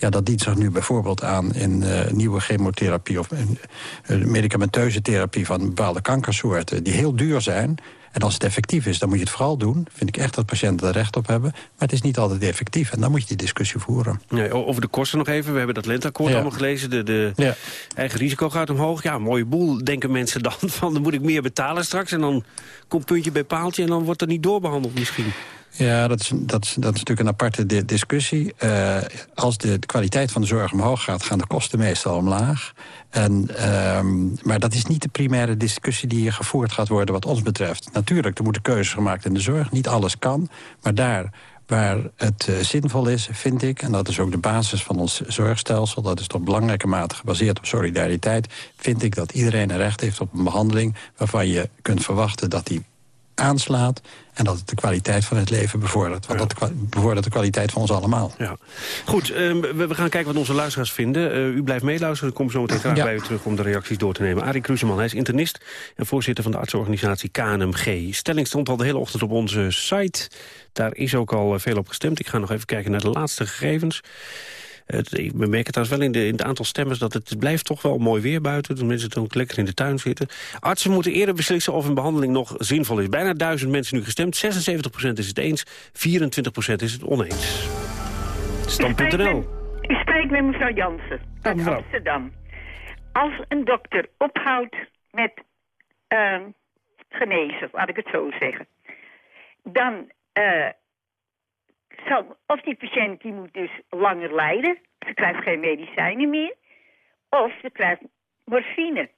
ja, dat dient zich nu bijvoorbeeld aan in uh, nieuwe chemotherapie... of uh, medicamenteuze therapie van bepaalde kankersoorten... die heel duur zijn. En als het effectief is, dan moet je het vooral doen. Vind ik echt dat patiënten er recht op hebben. Maar het is niet altijd effectief. En dan moet je die discussie voeren. Nee, over de kosten nog even. We hebben dat lenteakkoord allemaal gelezen. De, de ja. eigen risico gaat omhoog. Ja, mooie boel, denken mensen dan. Van, dan moet ik meer betalen straks. En dan komt puntje bij paaltje en dan wordt er niet doorbehandeld misschien. Ja, dat is, dat, is, dat is natuurlijk een aparte discussie. Uh, als de, kwaliteit van de zorg omhoog gaat, gaan de kosten meestal omlaag. En, um, maar dat is niet de primaire discussie die hier gevoerd gaat worden wat ons betreft. Natuurlijk, er moeten keuzes gemaakt in de zorg. Niet alles kan, maar daar waar het uh, zinvol is, vind ik... en dat is ook de basis van ons zorgstelsel... dat is tot belangrijke mate gebaseerd op solidariteit... vind ik dat iedereen een recht heeft op een behandeling... waarvan je kunt verwachten dat die aanslaat... en dat het de kwaliteit van het leven bevordert. Want dat bevordert de kwaliteit van ons allemaal. Ja. Goed, um, we, we, gaan kijken wat onze luisteraars vinden. Uh, u blijft meeluisteren. Ik kom zo meteen graag ja. bij u terug om de reacties door te nemen. Arie Kruseman, hij is internist en voorzitter van de artsorganisatie KNMG. Stelling stond al de hele ochtend op onze site. Daar is ook al veel op gestemd. Ik ga nog even kijken naar de laatste gegevens. We merken trouwens wel in, de, in het aantal stemmers dat het blijft toch wel mooi weer buiten. De mensen ook lekker in de tuin zitten. Artsen moeten eerder beslissen of een behandeling nog zinvol is. Bijna duizend mensen nu gestemd. 76% is het eens, 24% is het oneens. Stam.nl Ik spreek met mevrouw Jansen uit Amsterdam. Als een dokter ophoudt met uh, genezen, laat ik het zo zeggen... dan uh, of die patiënt die moet dus langer lijden. Ze krijgt geen medicijnen meer. Of ze krijgt morfine.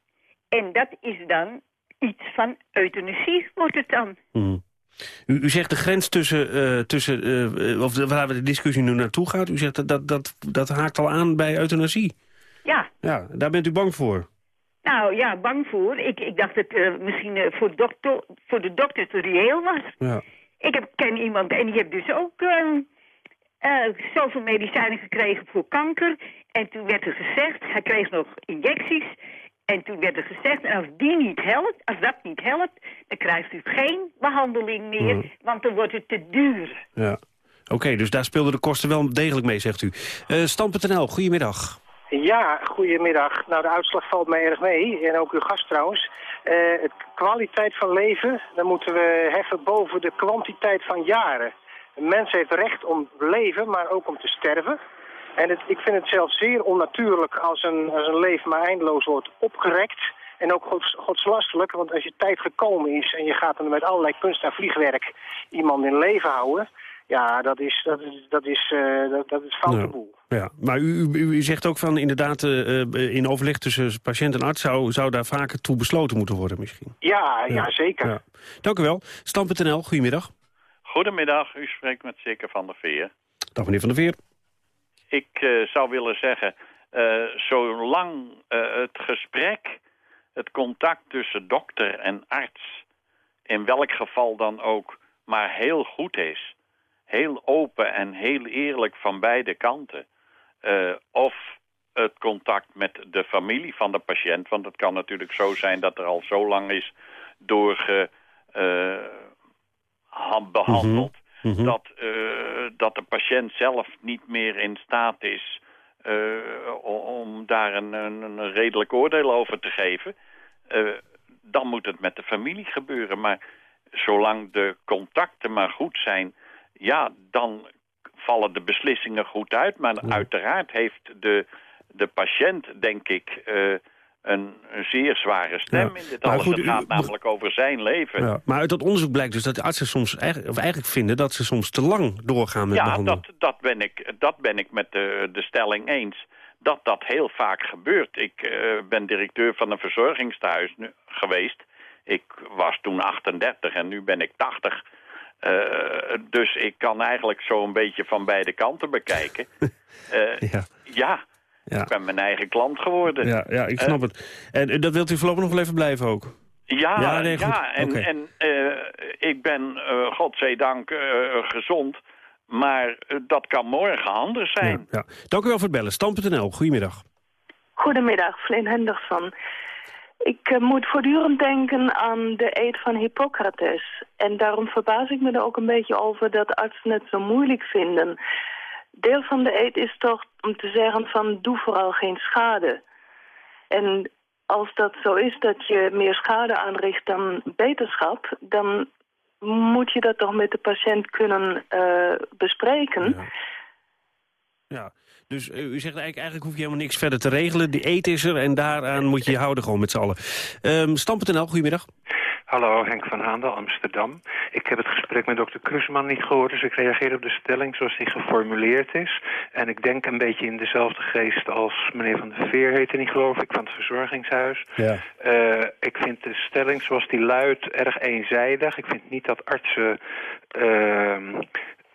En dat is dan iets van euthanasie, wordt het dan. Hmm. U, u, zegt de grens tussen, uh, tussen uh, of waar de discussie nu naartoe gaat... u zegt dat, dat, dat, dat haakt al aan bij euthanasie. Ja. Ja, daar bent u bang voor. Nou ja, bang voor. Ik, ik dacht dat het uh, misschien voor, dokter, voor de dokter te reëel was. Ja. Ik heb, ken iemand en die heeft dus ook uh, uh, zoveel medicijnen gekregen voor kanker. En toen werd er gezegd, hij kreeg nog injecties. En toen werd er gezegd, en als die niet helpt, als dat niet helpt, dan krijgt u geen behandeling meer, mm. want dan wordt het te duur. Ja. Oké, okay, dus daar speelden de kosten wel degelijk mee, zegt u. Uh, Stam.nl, goedemiddag. Ja, goedemiddag. Nou, de uitslag valt mij erg mee. En ook uw gast trouwens. Uh, het kwaliteit van leven, dan moeten we heffen boven de kwantiteit van jaren. Een mens heeft recht om leven, maar ook om te sterven. En het, ik vind het zelfs zeer onnatuurlijk als een, als een leven maar eindeloos wordt opgerekt. En ook gods, godslastelijk, want als je tijd gekomen is en je gaat dan met allerlei kunst en vliegwerk iemand in leven houden... Ja, dat is, dat is, dat is, uh, dat, dat is foute boel. Ja, maar u, u, u, zegt ook van inderdaad uh, in overleg tussen patiënt en arts... Zou, zou daar vaker toe besloten moeten worden misschien. Ja, ja. ja zeker. Ja. Dank u wel. Stam.nl, goedemiddag. Goedemiddag, u spreekt met Zeker van der Veer. Dag meneer van der Veer. Ik uh, zou willen zeggen, zolang het gesprek, het contact tussen dokter en arts... in welk geval dan ook, maar heel goed is heel open en heel eerlijk van beide kanten. Uh, of het contact met de familie van de patiënt. Want het kan natuurlijk zo zijn dat er al zo lang is doorge, uh, behandeld... Mm -hmm. dat, uh, dat de patiënt zelf niet meer in staat is om daar een, een, een, redelijk oordeel over te geven. dan moet het met de familie gebeuren. Maar zolang de contacten maar goed zijn ja, dan vallen de beslissingen goed uit. Maar uiteraard heeft de, de patiënt, denk ik... Uh, een, een, zeer zware stem ja. in dit alles. Goed, het gaat u, namelijk over zijn leven. Ja, maar uit dat onderzoek blijkt dus dat de artsen soms eigenlijk, of eigenlijk vinden... dat ze soms te lang doorgaan met ja. Ja, dat, dat, ben ik, dat ben ik met de, de stelling eens. Dat dat heel vaak gebeurt. Ik uh, ben directeur van een verzorgingstehuis nu, geweest. Ik was toen 38 en nu ben ik 80... Uh, dus ik kan eigenlijk zo een beetje van beide kanten bekijken. Uh, ja. ja. ik ben mijn eigen klant geworden. Ja, ja ik snap uh, het. En dat wilt u voorlopig nog wel even blijven ook? Ja, Ja, nee, en, eh, ik ben, eh godzijdank, eh, gezond. Maar eh, dat kan morgen anders zijn. Ja. Dank u wel voor het bellen. Stam.nl, goedemiddag. Goedemiddag, Vleen Henderson. Ik eh, moet voortdurend denken aan de eed van Hippocrates. En daarom verbaas ik me er ook een beetje over dat artsen het zo moeilijk vinden. Deel van de eed is toch om te zeggen van doe vooral geen schade. En als dat zo is dat je meer schade aanricht dan beterschap... dan moet je dat toch met de patiënt kunnen eh, bespreken. Ja. Dus eh, u zegt eigenlijk, eigenlijk hoef je helemaal niks verder te regelen. Die eet is er en daaraan moet je je houden gewoon met z'n allen. Ehm Stam.nl, goedemiddag. Hallo, Henk van Haandel, Amsterdam. Ik heb het gesprek met dokter Kruseman niet gehoord, dus ik reageer op de stelling zoals die geformuleerd is. En ik denk een beetje in dezelfde geest als meneer Van der Veer heette niet geloof ik, van het verzorgingshuis. Ja. Eh, ik vind de stelling zoals die luidt erg eenzijdig. Ik vind niet dat artsen ehm, eh,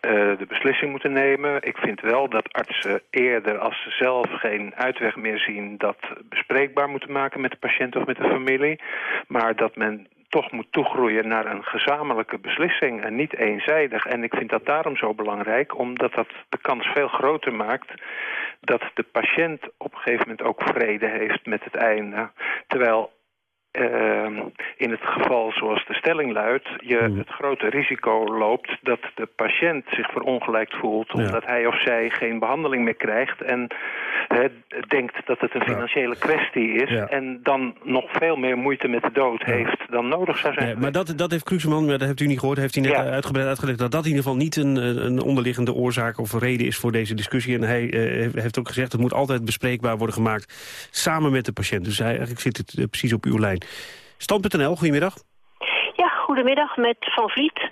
de beslissing moeten nemen. Ik vind wel dat artsen eerder, als ze zelf geen uitweg meer zien... dat bespreekbaar moeten maken met de patiënt of met de familie. Maar dat men toch moet toegroeien naar een gezamenlijke beslissing en niet eenzijdig. En ik vind dat daarom zo belangrijk, omdat dat de kans veel groter maakt dat de patiënt op een gegeven moment ook vrede heeft met het einde. Terwijl ehm, in het geval zoals de stelling luidt, je het grote risico loopt dat de patiënt zich verongelijkt voelt omdat hij of zij geen behandeling meer krijgt en denkt dat het een financiële kwestie is en dan nog veel meer moeite met de dood heeft dan nodig zou zijn. Ja, maar dat, dat heeft Kruseman, maar dat hebt u niet gehoord, heeft hij net uitgebreid uitgelegd... dat dat in ieder geval niet een, een onderliggende oorzaak of reden is voor deze discussie. En hij eh, heeft ook gezegd, het moet altijd bespreekbaar worden gemaakt samen met de patiënt. Dus hij, eigenlijk zit het eh, precies op uw lijn. Stand.nl, goedemiddag. Ja, goedemiddag met Van Vliet.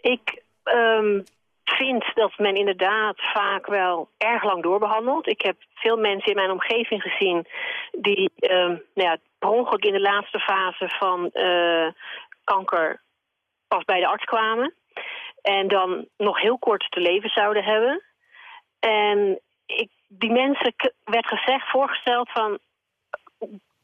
Ik ehm, vind dat men inderdaad vaak wel erg lang doorbehandelt. Ik heb veel mensen in mijn omgeving gezien die ehm, nou ja, per ongeluk in de laatste fase van eh, kanker pas bij de arts kwamen. En dan nog heel kort te leven zouden hebben. En ik, die mensen werd gezegd, voorgesteld van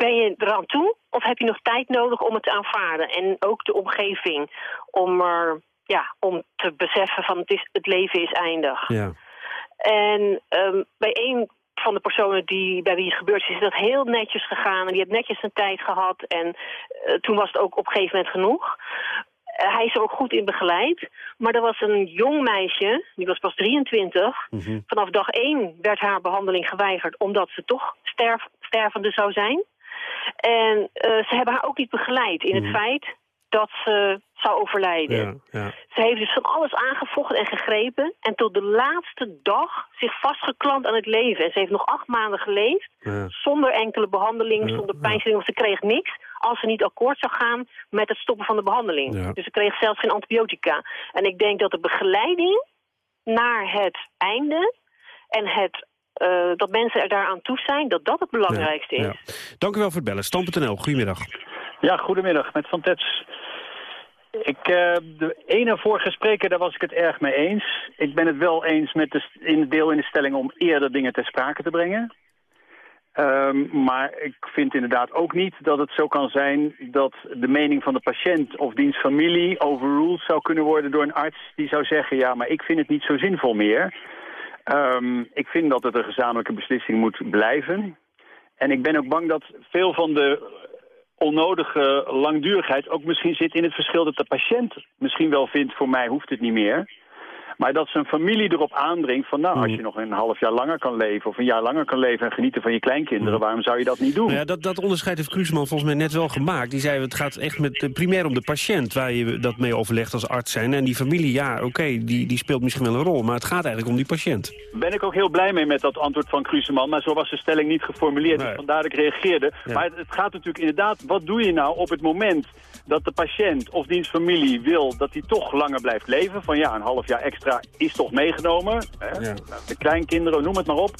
ben je eraan toe of heb je nog tijd nodig om het te aanvaarden? En ook de omgeving om, er, ja, om te beseffen van het, is, het leven is eindig. Ja. En ehm, bij een van de personen die, bij wie het gebeurd is, is dat heel netjes gegaan. En die heeft netjes zijn tijd gehad. En eh, toen was het ook op een gegeven moment genoeg. Eh, hij is er ook goed in begeleid. Maar er was een jong meisje, die was pas 23. Vanaf dag één werd haar behandeling geweigerd... omdat ze toch sterf, stervende zou zijn. En eh, ze hebben haar ook niet begeleid in het feit dat ze zou overlijden. Ja, ja. Ze heeft dus van alles aangevochten en gegrepen... en tot de laatste dag zich vastgeklampt aan het leven. En ze heeft nog acht maanden geleefd... Ja. zonder enkele behandeling, zonder pijnstelling. of Ze kreeg niks als ze niet akkoord zou gaan met het stoppen van de behandeling. Dus ze kreeg zelfs geen antibiotica. En ik denk dat de begeleiding naar het einde... en het, eh, dat mensen er daaraan toe zijn, dat dat het belangrijkste is. Ja. Dank u wel voor het bellen. Stam.nl, goedemiddag. Ja, goedemiddag, met Van Tets. Ik, eh, de ene vorige spreker, daar was ik het erg mee eens. Ik ben het wel eens met de, in het deel in de stelling om eerder dingen ter sprake te brengen. Ehm, maar ik vind inderdaad ook niet dat het zo kan zijn dat de mening van de patiënt of diens familie overruled zou kunnen worden door een arts die zou zeggen, ja, maar ik vind het niet zo zinvol meer. Ehm, ik vind dat het een gezamenlijke beslissing moet blijven. En ik ben ook bang dat veel van de onnodige langdurigheid ook misschien zit in het verschil dat de patiënt misschien wel vindt, voor mij hoeft het niet meer. Maar dat zijn familie erop aandringt van, nou, als je nog een half jaar langer kan leven... of een jaar langer kan leven en genieten van je kleinkinderen... waarom zou je dat niet doen? Nou ja, dat, dat onderscheid heeft Kruisman volgens mij net wel gemaakt. Die zei, het gaat echt met, eh, primair om de patiënt... waar je dat mee overlegt als arts zijn. En die familie, ja, oké, die, die speelt misschien wel een rol... maar het gaat eigenlijk om die patiënt. Ben ik ook heel blij mee met dat antwoord van Kruseman... maar zo was de stelling niet geformuleerd, dus vandaar dat ik reageerde. Ja. Maar het, het gaat natuurlijk inderdaad, wat doe je nou op het moment... dat de patiënt of diens familie wil dat hij toch langer blijft leven... van ja, een half jaar extra is toch meegenomen. Hè? De kleinkinderen, noem het maar op.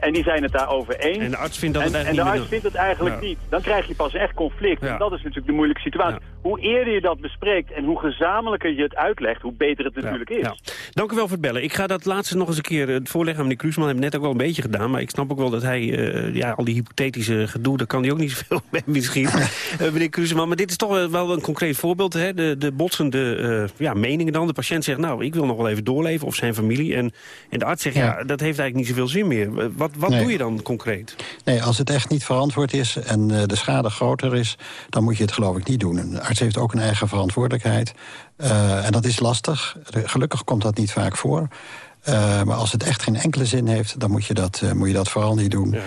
En die zijn het daarover eens. En de arts vindt dat en, het en eigenlijk de niet arts vindt het eigenlijk Ja. niet. Dan krijg je pas echt conflict. Ja. En dat is natuurlijk de moeilijke situatie. Hoe eerder je dat bespreekt en hoe gezamenlijker je het uitlegt... hoe beter het natuurlijk is. Ja. Dank u wel voor het bellen. Ik ga dat laatste nog eens een keer eh, voorleggen aan meneer Kruisman. Heb net ook wel een beetje gedaan, maar ik snap ook wel dat hij... Uh, ja, al die hypothetische gedoe, daar kan hij ook niet zoveel mee misschien. uh, meneer Kruisman, maar dit is toch wel een concreet voorbeeld. Hè? De, de botsende ja, meningen dan. De patiënt zegt, nou, ik wil nog wel even doorleven, of zijn familie. En, en de arts zegt, ja, dat heeft eigenlijk niet zoveel zin meer. Wat, wat doe je dan concreet? Nee, als het echt niet verantwoord is en de schade groter is... dan moet je het geloof ik niet doen. Een arts heeft ook een eigen verantwoordelijkheid. Uh, en dat is lastig. Gelukkig komt dat niet vaak voor. Uh, maar als het echt geen enkele zin heeft, dan moet je dat, uh, moet je dat vooral niet doen. Ja.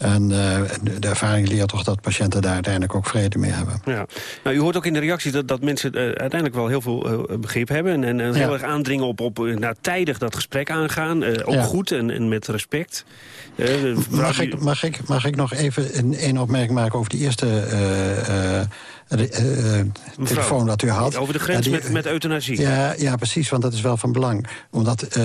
En de ervaring leert toch dat patiënten daar uiteindelijk ook vrede mee hebben. Ja. Nou, u hoort ook in de reacties dat, dat mensen uiteindelijk wel heel veel begrip hebben... en, en heel ja. erg aandringen op, op nou, tijdig dat gesprek aangaan. ook ja. goed en, en met respect. mag, ik, mag, ik, mag ik nog even een, een opmerking maken over die eerste telefoon dat u had. Over de grens die, met, met euthanasie. Ja, ja, precies, want dat is wel van belang. Omdat uh,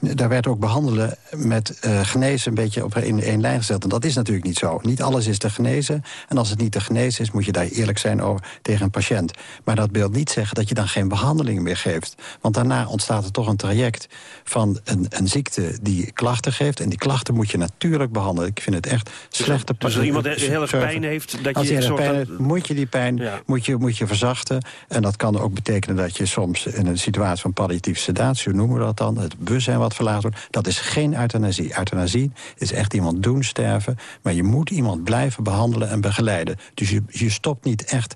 daar werd ook behandelen met genezen een beetje op in één lijn gezet. En dat is natuurlijk niet zo. Niet alles is te genezen. En als het niet te genezen is, moet je daar eerlijk zijn over, tegen een patiënt. Maar dat wil niet zeggen dat je dan geen behandeling meer geeft. Want daarna ontstaat er toch een traject van een, een ziekte die klachten geeft. En die klachten moet je natuurlijk behandelen. Ik vind het echt slechte... Dus als iemand heel erg pijn heeft, dat je zorgt moet je die pijn moet je, moet je verzachten. En dat kan ook betekenen dat je soms in een situatie van palliatieve sedatie... hoe noemen we dat dan, het bewustzijn wat verlaagd wordt... dat is geen euthanasie. Euthanasie is echt iemand doen sterven... maar je moet iemand blijven behandelen en begeleiden. Dus je, je stopt niet echt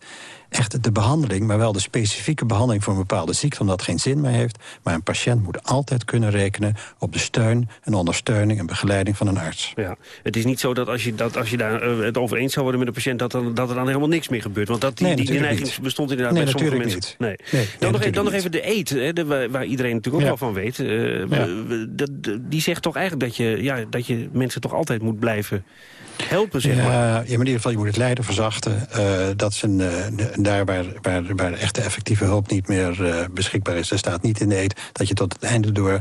echt de behandeling, maar wel de specifieke behandeling voor een bepaalde ziekte, omdat het geen zin meer heeft. Maar een patiënt moet altijd kunnen rekenen op de steun en ondersteuning en begeleiding van een arts. Ja, het is niet zo dat als je, dat als je daar uh, het over eens zou worden met een patiënt, dat, dan, dat er dan helemaal niks meer gebeurt. Want dat, die, nee, die neiging niet. bestond inderdaad nee, bij sommige mensen. Niet. Nee. nee. Dan, nog, dan nog even de eet, hè, de, waar, iedereen natuurlijk ook ja. wel van weet. Uh, ja. de, die zegt toch eigenlijk dat je, ja, dat je mensen toch altijd moet blijven helpen, zeg maar. Ja, in ieder geval, je moet het lijden verzachten. Uh, dat is een, uh, daar waar, waar, waar echte effectieve hulp niet meer uh, beschikbaar is. Er staat niet in de eet dat je tot het einde door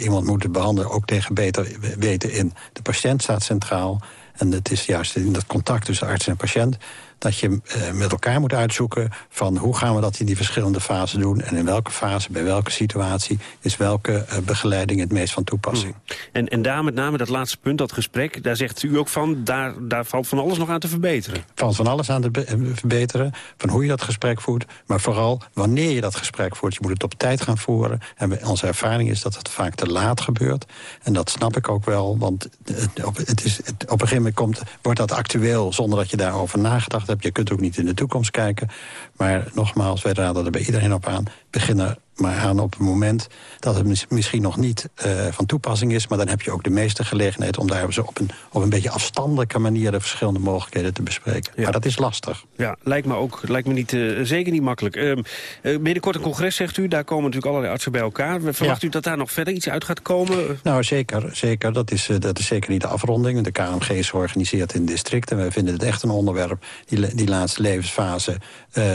iemand moet behandelen... ook tegen beter weten in. De patiënt staat centraal. En het is juist in dat contact tussen arts en patiënt dat je uh, met elkaar moet uitzoeken van hoe gaan we dat in die verschillende fasen doen... en in welke fase, bij welke situatie, is welke uh, begeleiding het meest van toepassing. Hmm. En, en daar met name dat laatste punt, dat gesprek, daar zegt u ook van... daar, daar valt van alles nog aan te verbeteren. Valt van alles aan te verbeteren, van hoe je dat gesprek voert... maar vooral wanneer je dat gesprek voert. Je moet het op tijd gaan voeren. En onze ervaring is dat het vaak te laat gebeurt. En dat snap ik ook wel, want het, op, het is, het, op een gegeven moment komt, wordt dat actueel... zonder dat je daarover nagedacht Je kunt ook niet in de toekomst kijken. Maar nogmaals, wij raden er bij iedereen op aan. Beginnen maar aan op het moment dat het misschien nog niet uh, van toepassing is... maar dan heb je ook de meeste gelegenheid om daar op een, op een beetje afstandelijke manier... de verschillende mogelijkheden te bespreken. Ja. Maar dat is lastig. Ja, lijkt me ook lijkt me niet, uh, zeker niet makkelijk. Uh, binnenkort een congres, zegt u. Daar komen natuurlijk allerlei artsen bij elkaar. Verwacht ja. u dat daar nog verder iets uit gaat komen? Nou, zeker. zeker. Dat, is, dat is zeker niet de afronding. De KMG is georganiseerd in districten. Wij vinden het echt een onderwerp, die, die laatste levensfase...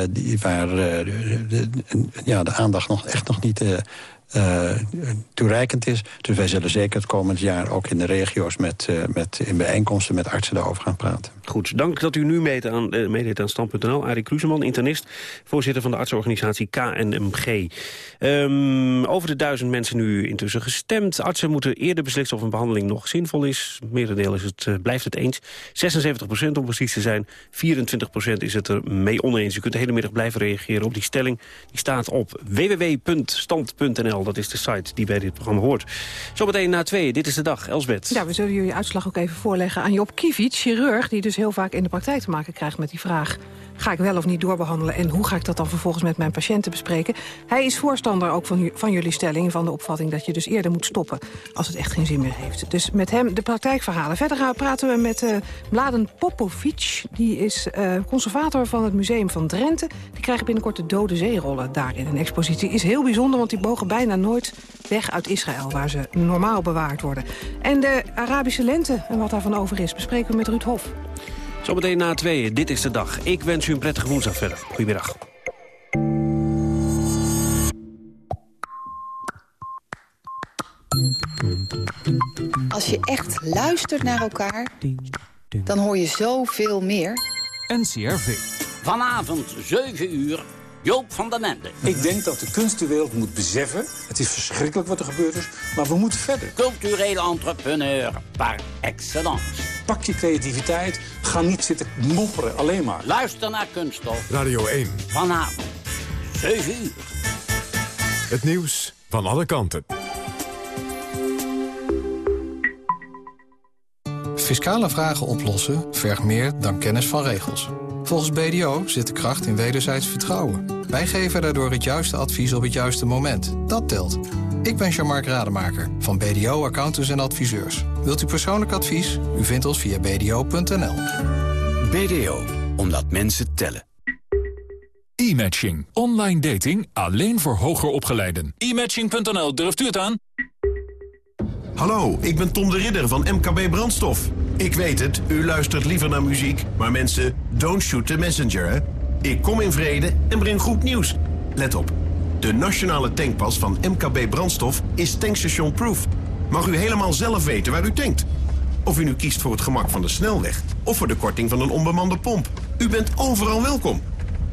die, waar de, de, ja, de aandacht nog echt nog niet uh, toereikend is. Dus wij zullen zeker het komend jaar ook in de regio's... Met, uh, met, in bijeenkomsten met artsen daarover gaan praten. Goed, dank dat u nu meedeed aan, uh, aan Stand.nl. Arie Kruseman, internist, voorzitter van de artsenorganisatie KNMG. Um, over de duizend mensen nu intussen gestemd. Artsen moeten eerder beslissen of een behandeling nog zinvol is. Merendeel is het, uh, blijft het eens. 76 procent om precies te zijn. 24 procent is het er mee oneens. U kunt de hele middag blijven reageren op die stelling. Die staat op www.stand.nl. Dat is de site die bij dit programma hoort. Zometeen na twee, dit is de dag. Elsbeth. Ja, we zullen jullie uitslag ook even voorleggen aan Job Kivic, chirurg... die dus heel vaak in de praktijk te maken krijgt met die vraag... ga ik wel of niet doorbehandelen en hoe ga ik dat dan vervolgens met mijn patiënten bespreken? Hij is voorstander ook van, van jullie stelling, van de opvatting... dat je dus eerder moet stoppen als het echt geen zin meer heeft. Dus met hem de praktijkverhalen. Verder gaan, praten we met uh, Mladen Popovic. Die is uh, conservator van het Museum van Drenthe. Die krijgen binnenkort de dode zeerollen daar in een expositie. Is heel bijzonder, want die bogen bijna nooit weg uit Israël... waar ze normaal bewaard worden. En de Arabische lente en wat daarvan over is... bespreken we met Ruud Hof. Zometeen na tweeën, dit is de dag. Ik wens u een prettige woensdag verder. Goedemiddag. Als je echt luistert naar elkaar, dan hoor je zoveel meer. NCRV. Vanavond 7 uur Joop van den Ende. Ik denk dat de kunstenwereld moet beseffen... het is verschrikkelijk wat er gebeurd is, maar we moeten verder. Cultureel entrepreneur par excellence. Pak je creativiteit, ga niet zitten mopperen, alleen maar. Luister naar Kunststof. Radio 1. Vanavond, 7 uur. Het nieuws van alle kanten. Fiscale vragen oplossen vergt meer dan kennis van regels. Volgens BDO zit de kracht in wederzijds vertrouwen. Wij geven daardoor het juiste advies op het juiste moment. Dat telt. Ik ben Jean-Marc Rademaker van BDO Accountants en Adviseurs. Wilt u persoonlijk advies? U vindt ons via bdo.nl. BDO, omdat mensen tellen. E-matching. Online dating alleen voor hoger opgeleiden. E-matching.nl, durft u het aan? Hallo, ik ben Tom de Ridder van MKB Brandstof. Ik weet het, u luistert liever naar muziek, maar mensen, don't shoot the messenger, hè? Ik kom in vrede en breng goed nieuws. Let op, de nationale tankpas van MKB Brandstof is tankstation proof. Mag u helemaal zelf weten waar u tankt. Of u nu kiest voor het gemak van de snelweg of voor de korting van een onbemande pomp. U bent overal welkom.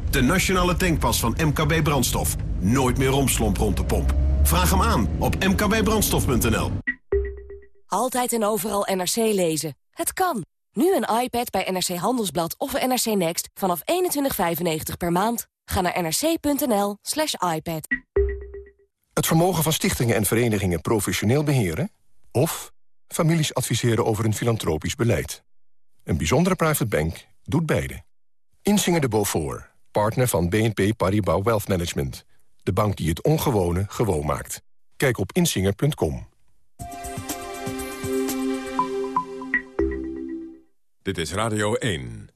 De nationale tankpas van MKB Brandstof. Nooit meer romslomp rond de pomp. Vraag hem aan op mkbbrandstof.nl. Altijd en overal NRC lezen. Het kan. Nu een iPad bij NRC Handelsblad of NRC Next vanaf 21,95 per maand. Ga naar nrc.nl slash iPad. Het vermogen van stichtingen en verenigingen professioneel beheren... of families adviseren over een filantropisch beleid. Een bijzondere private bank doet beide. Insinger de Beaufort, partner van BNP Paribas Wealth Management. De bank die het ongewone gewoon maakt. Kijk op insinger.com. Dit is Radio 1.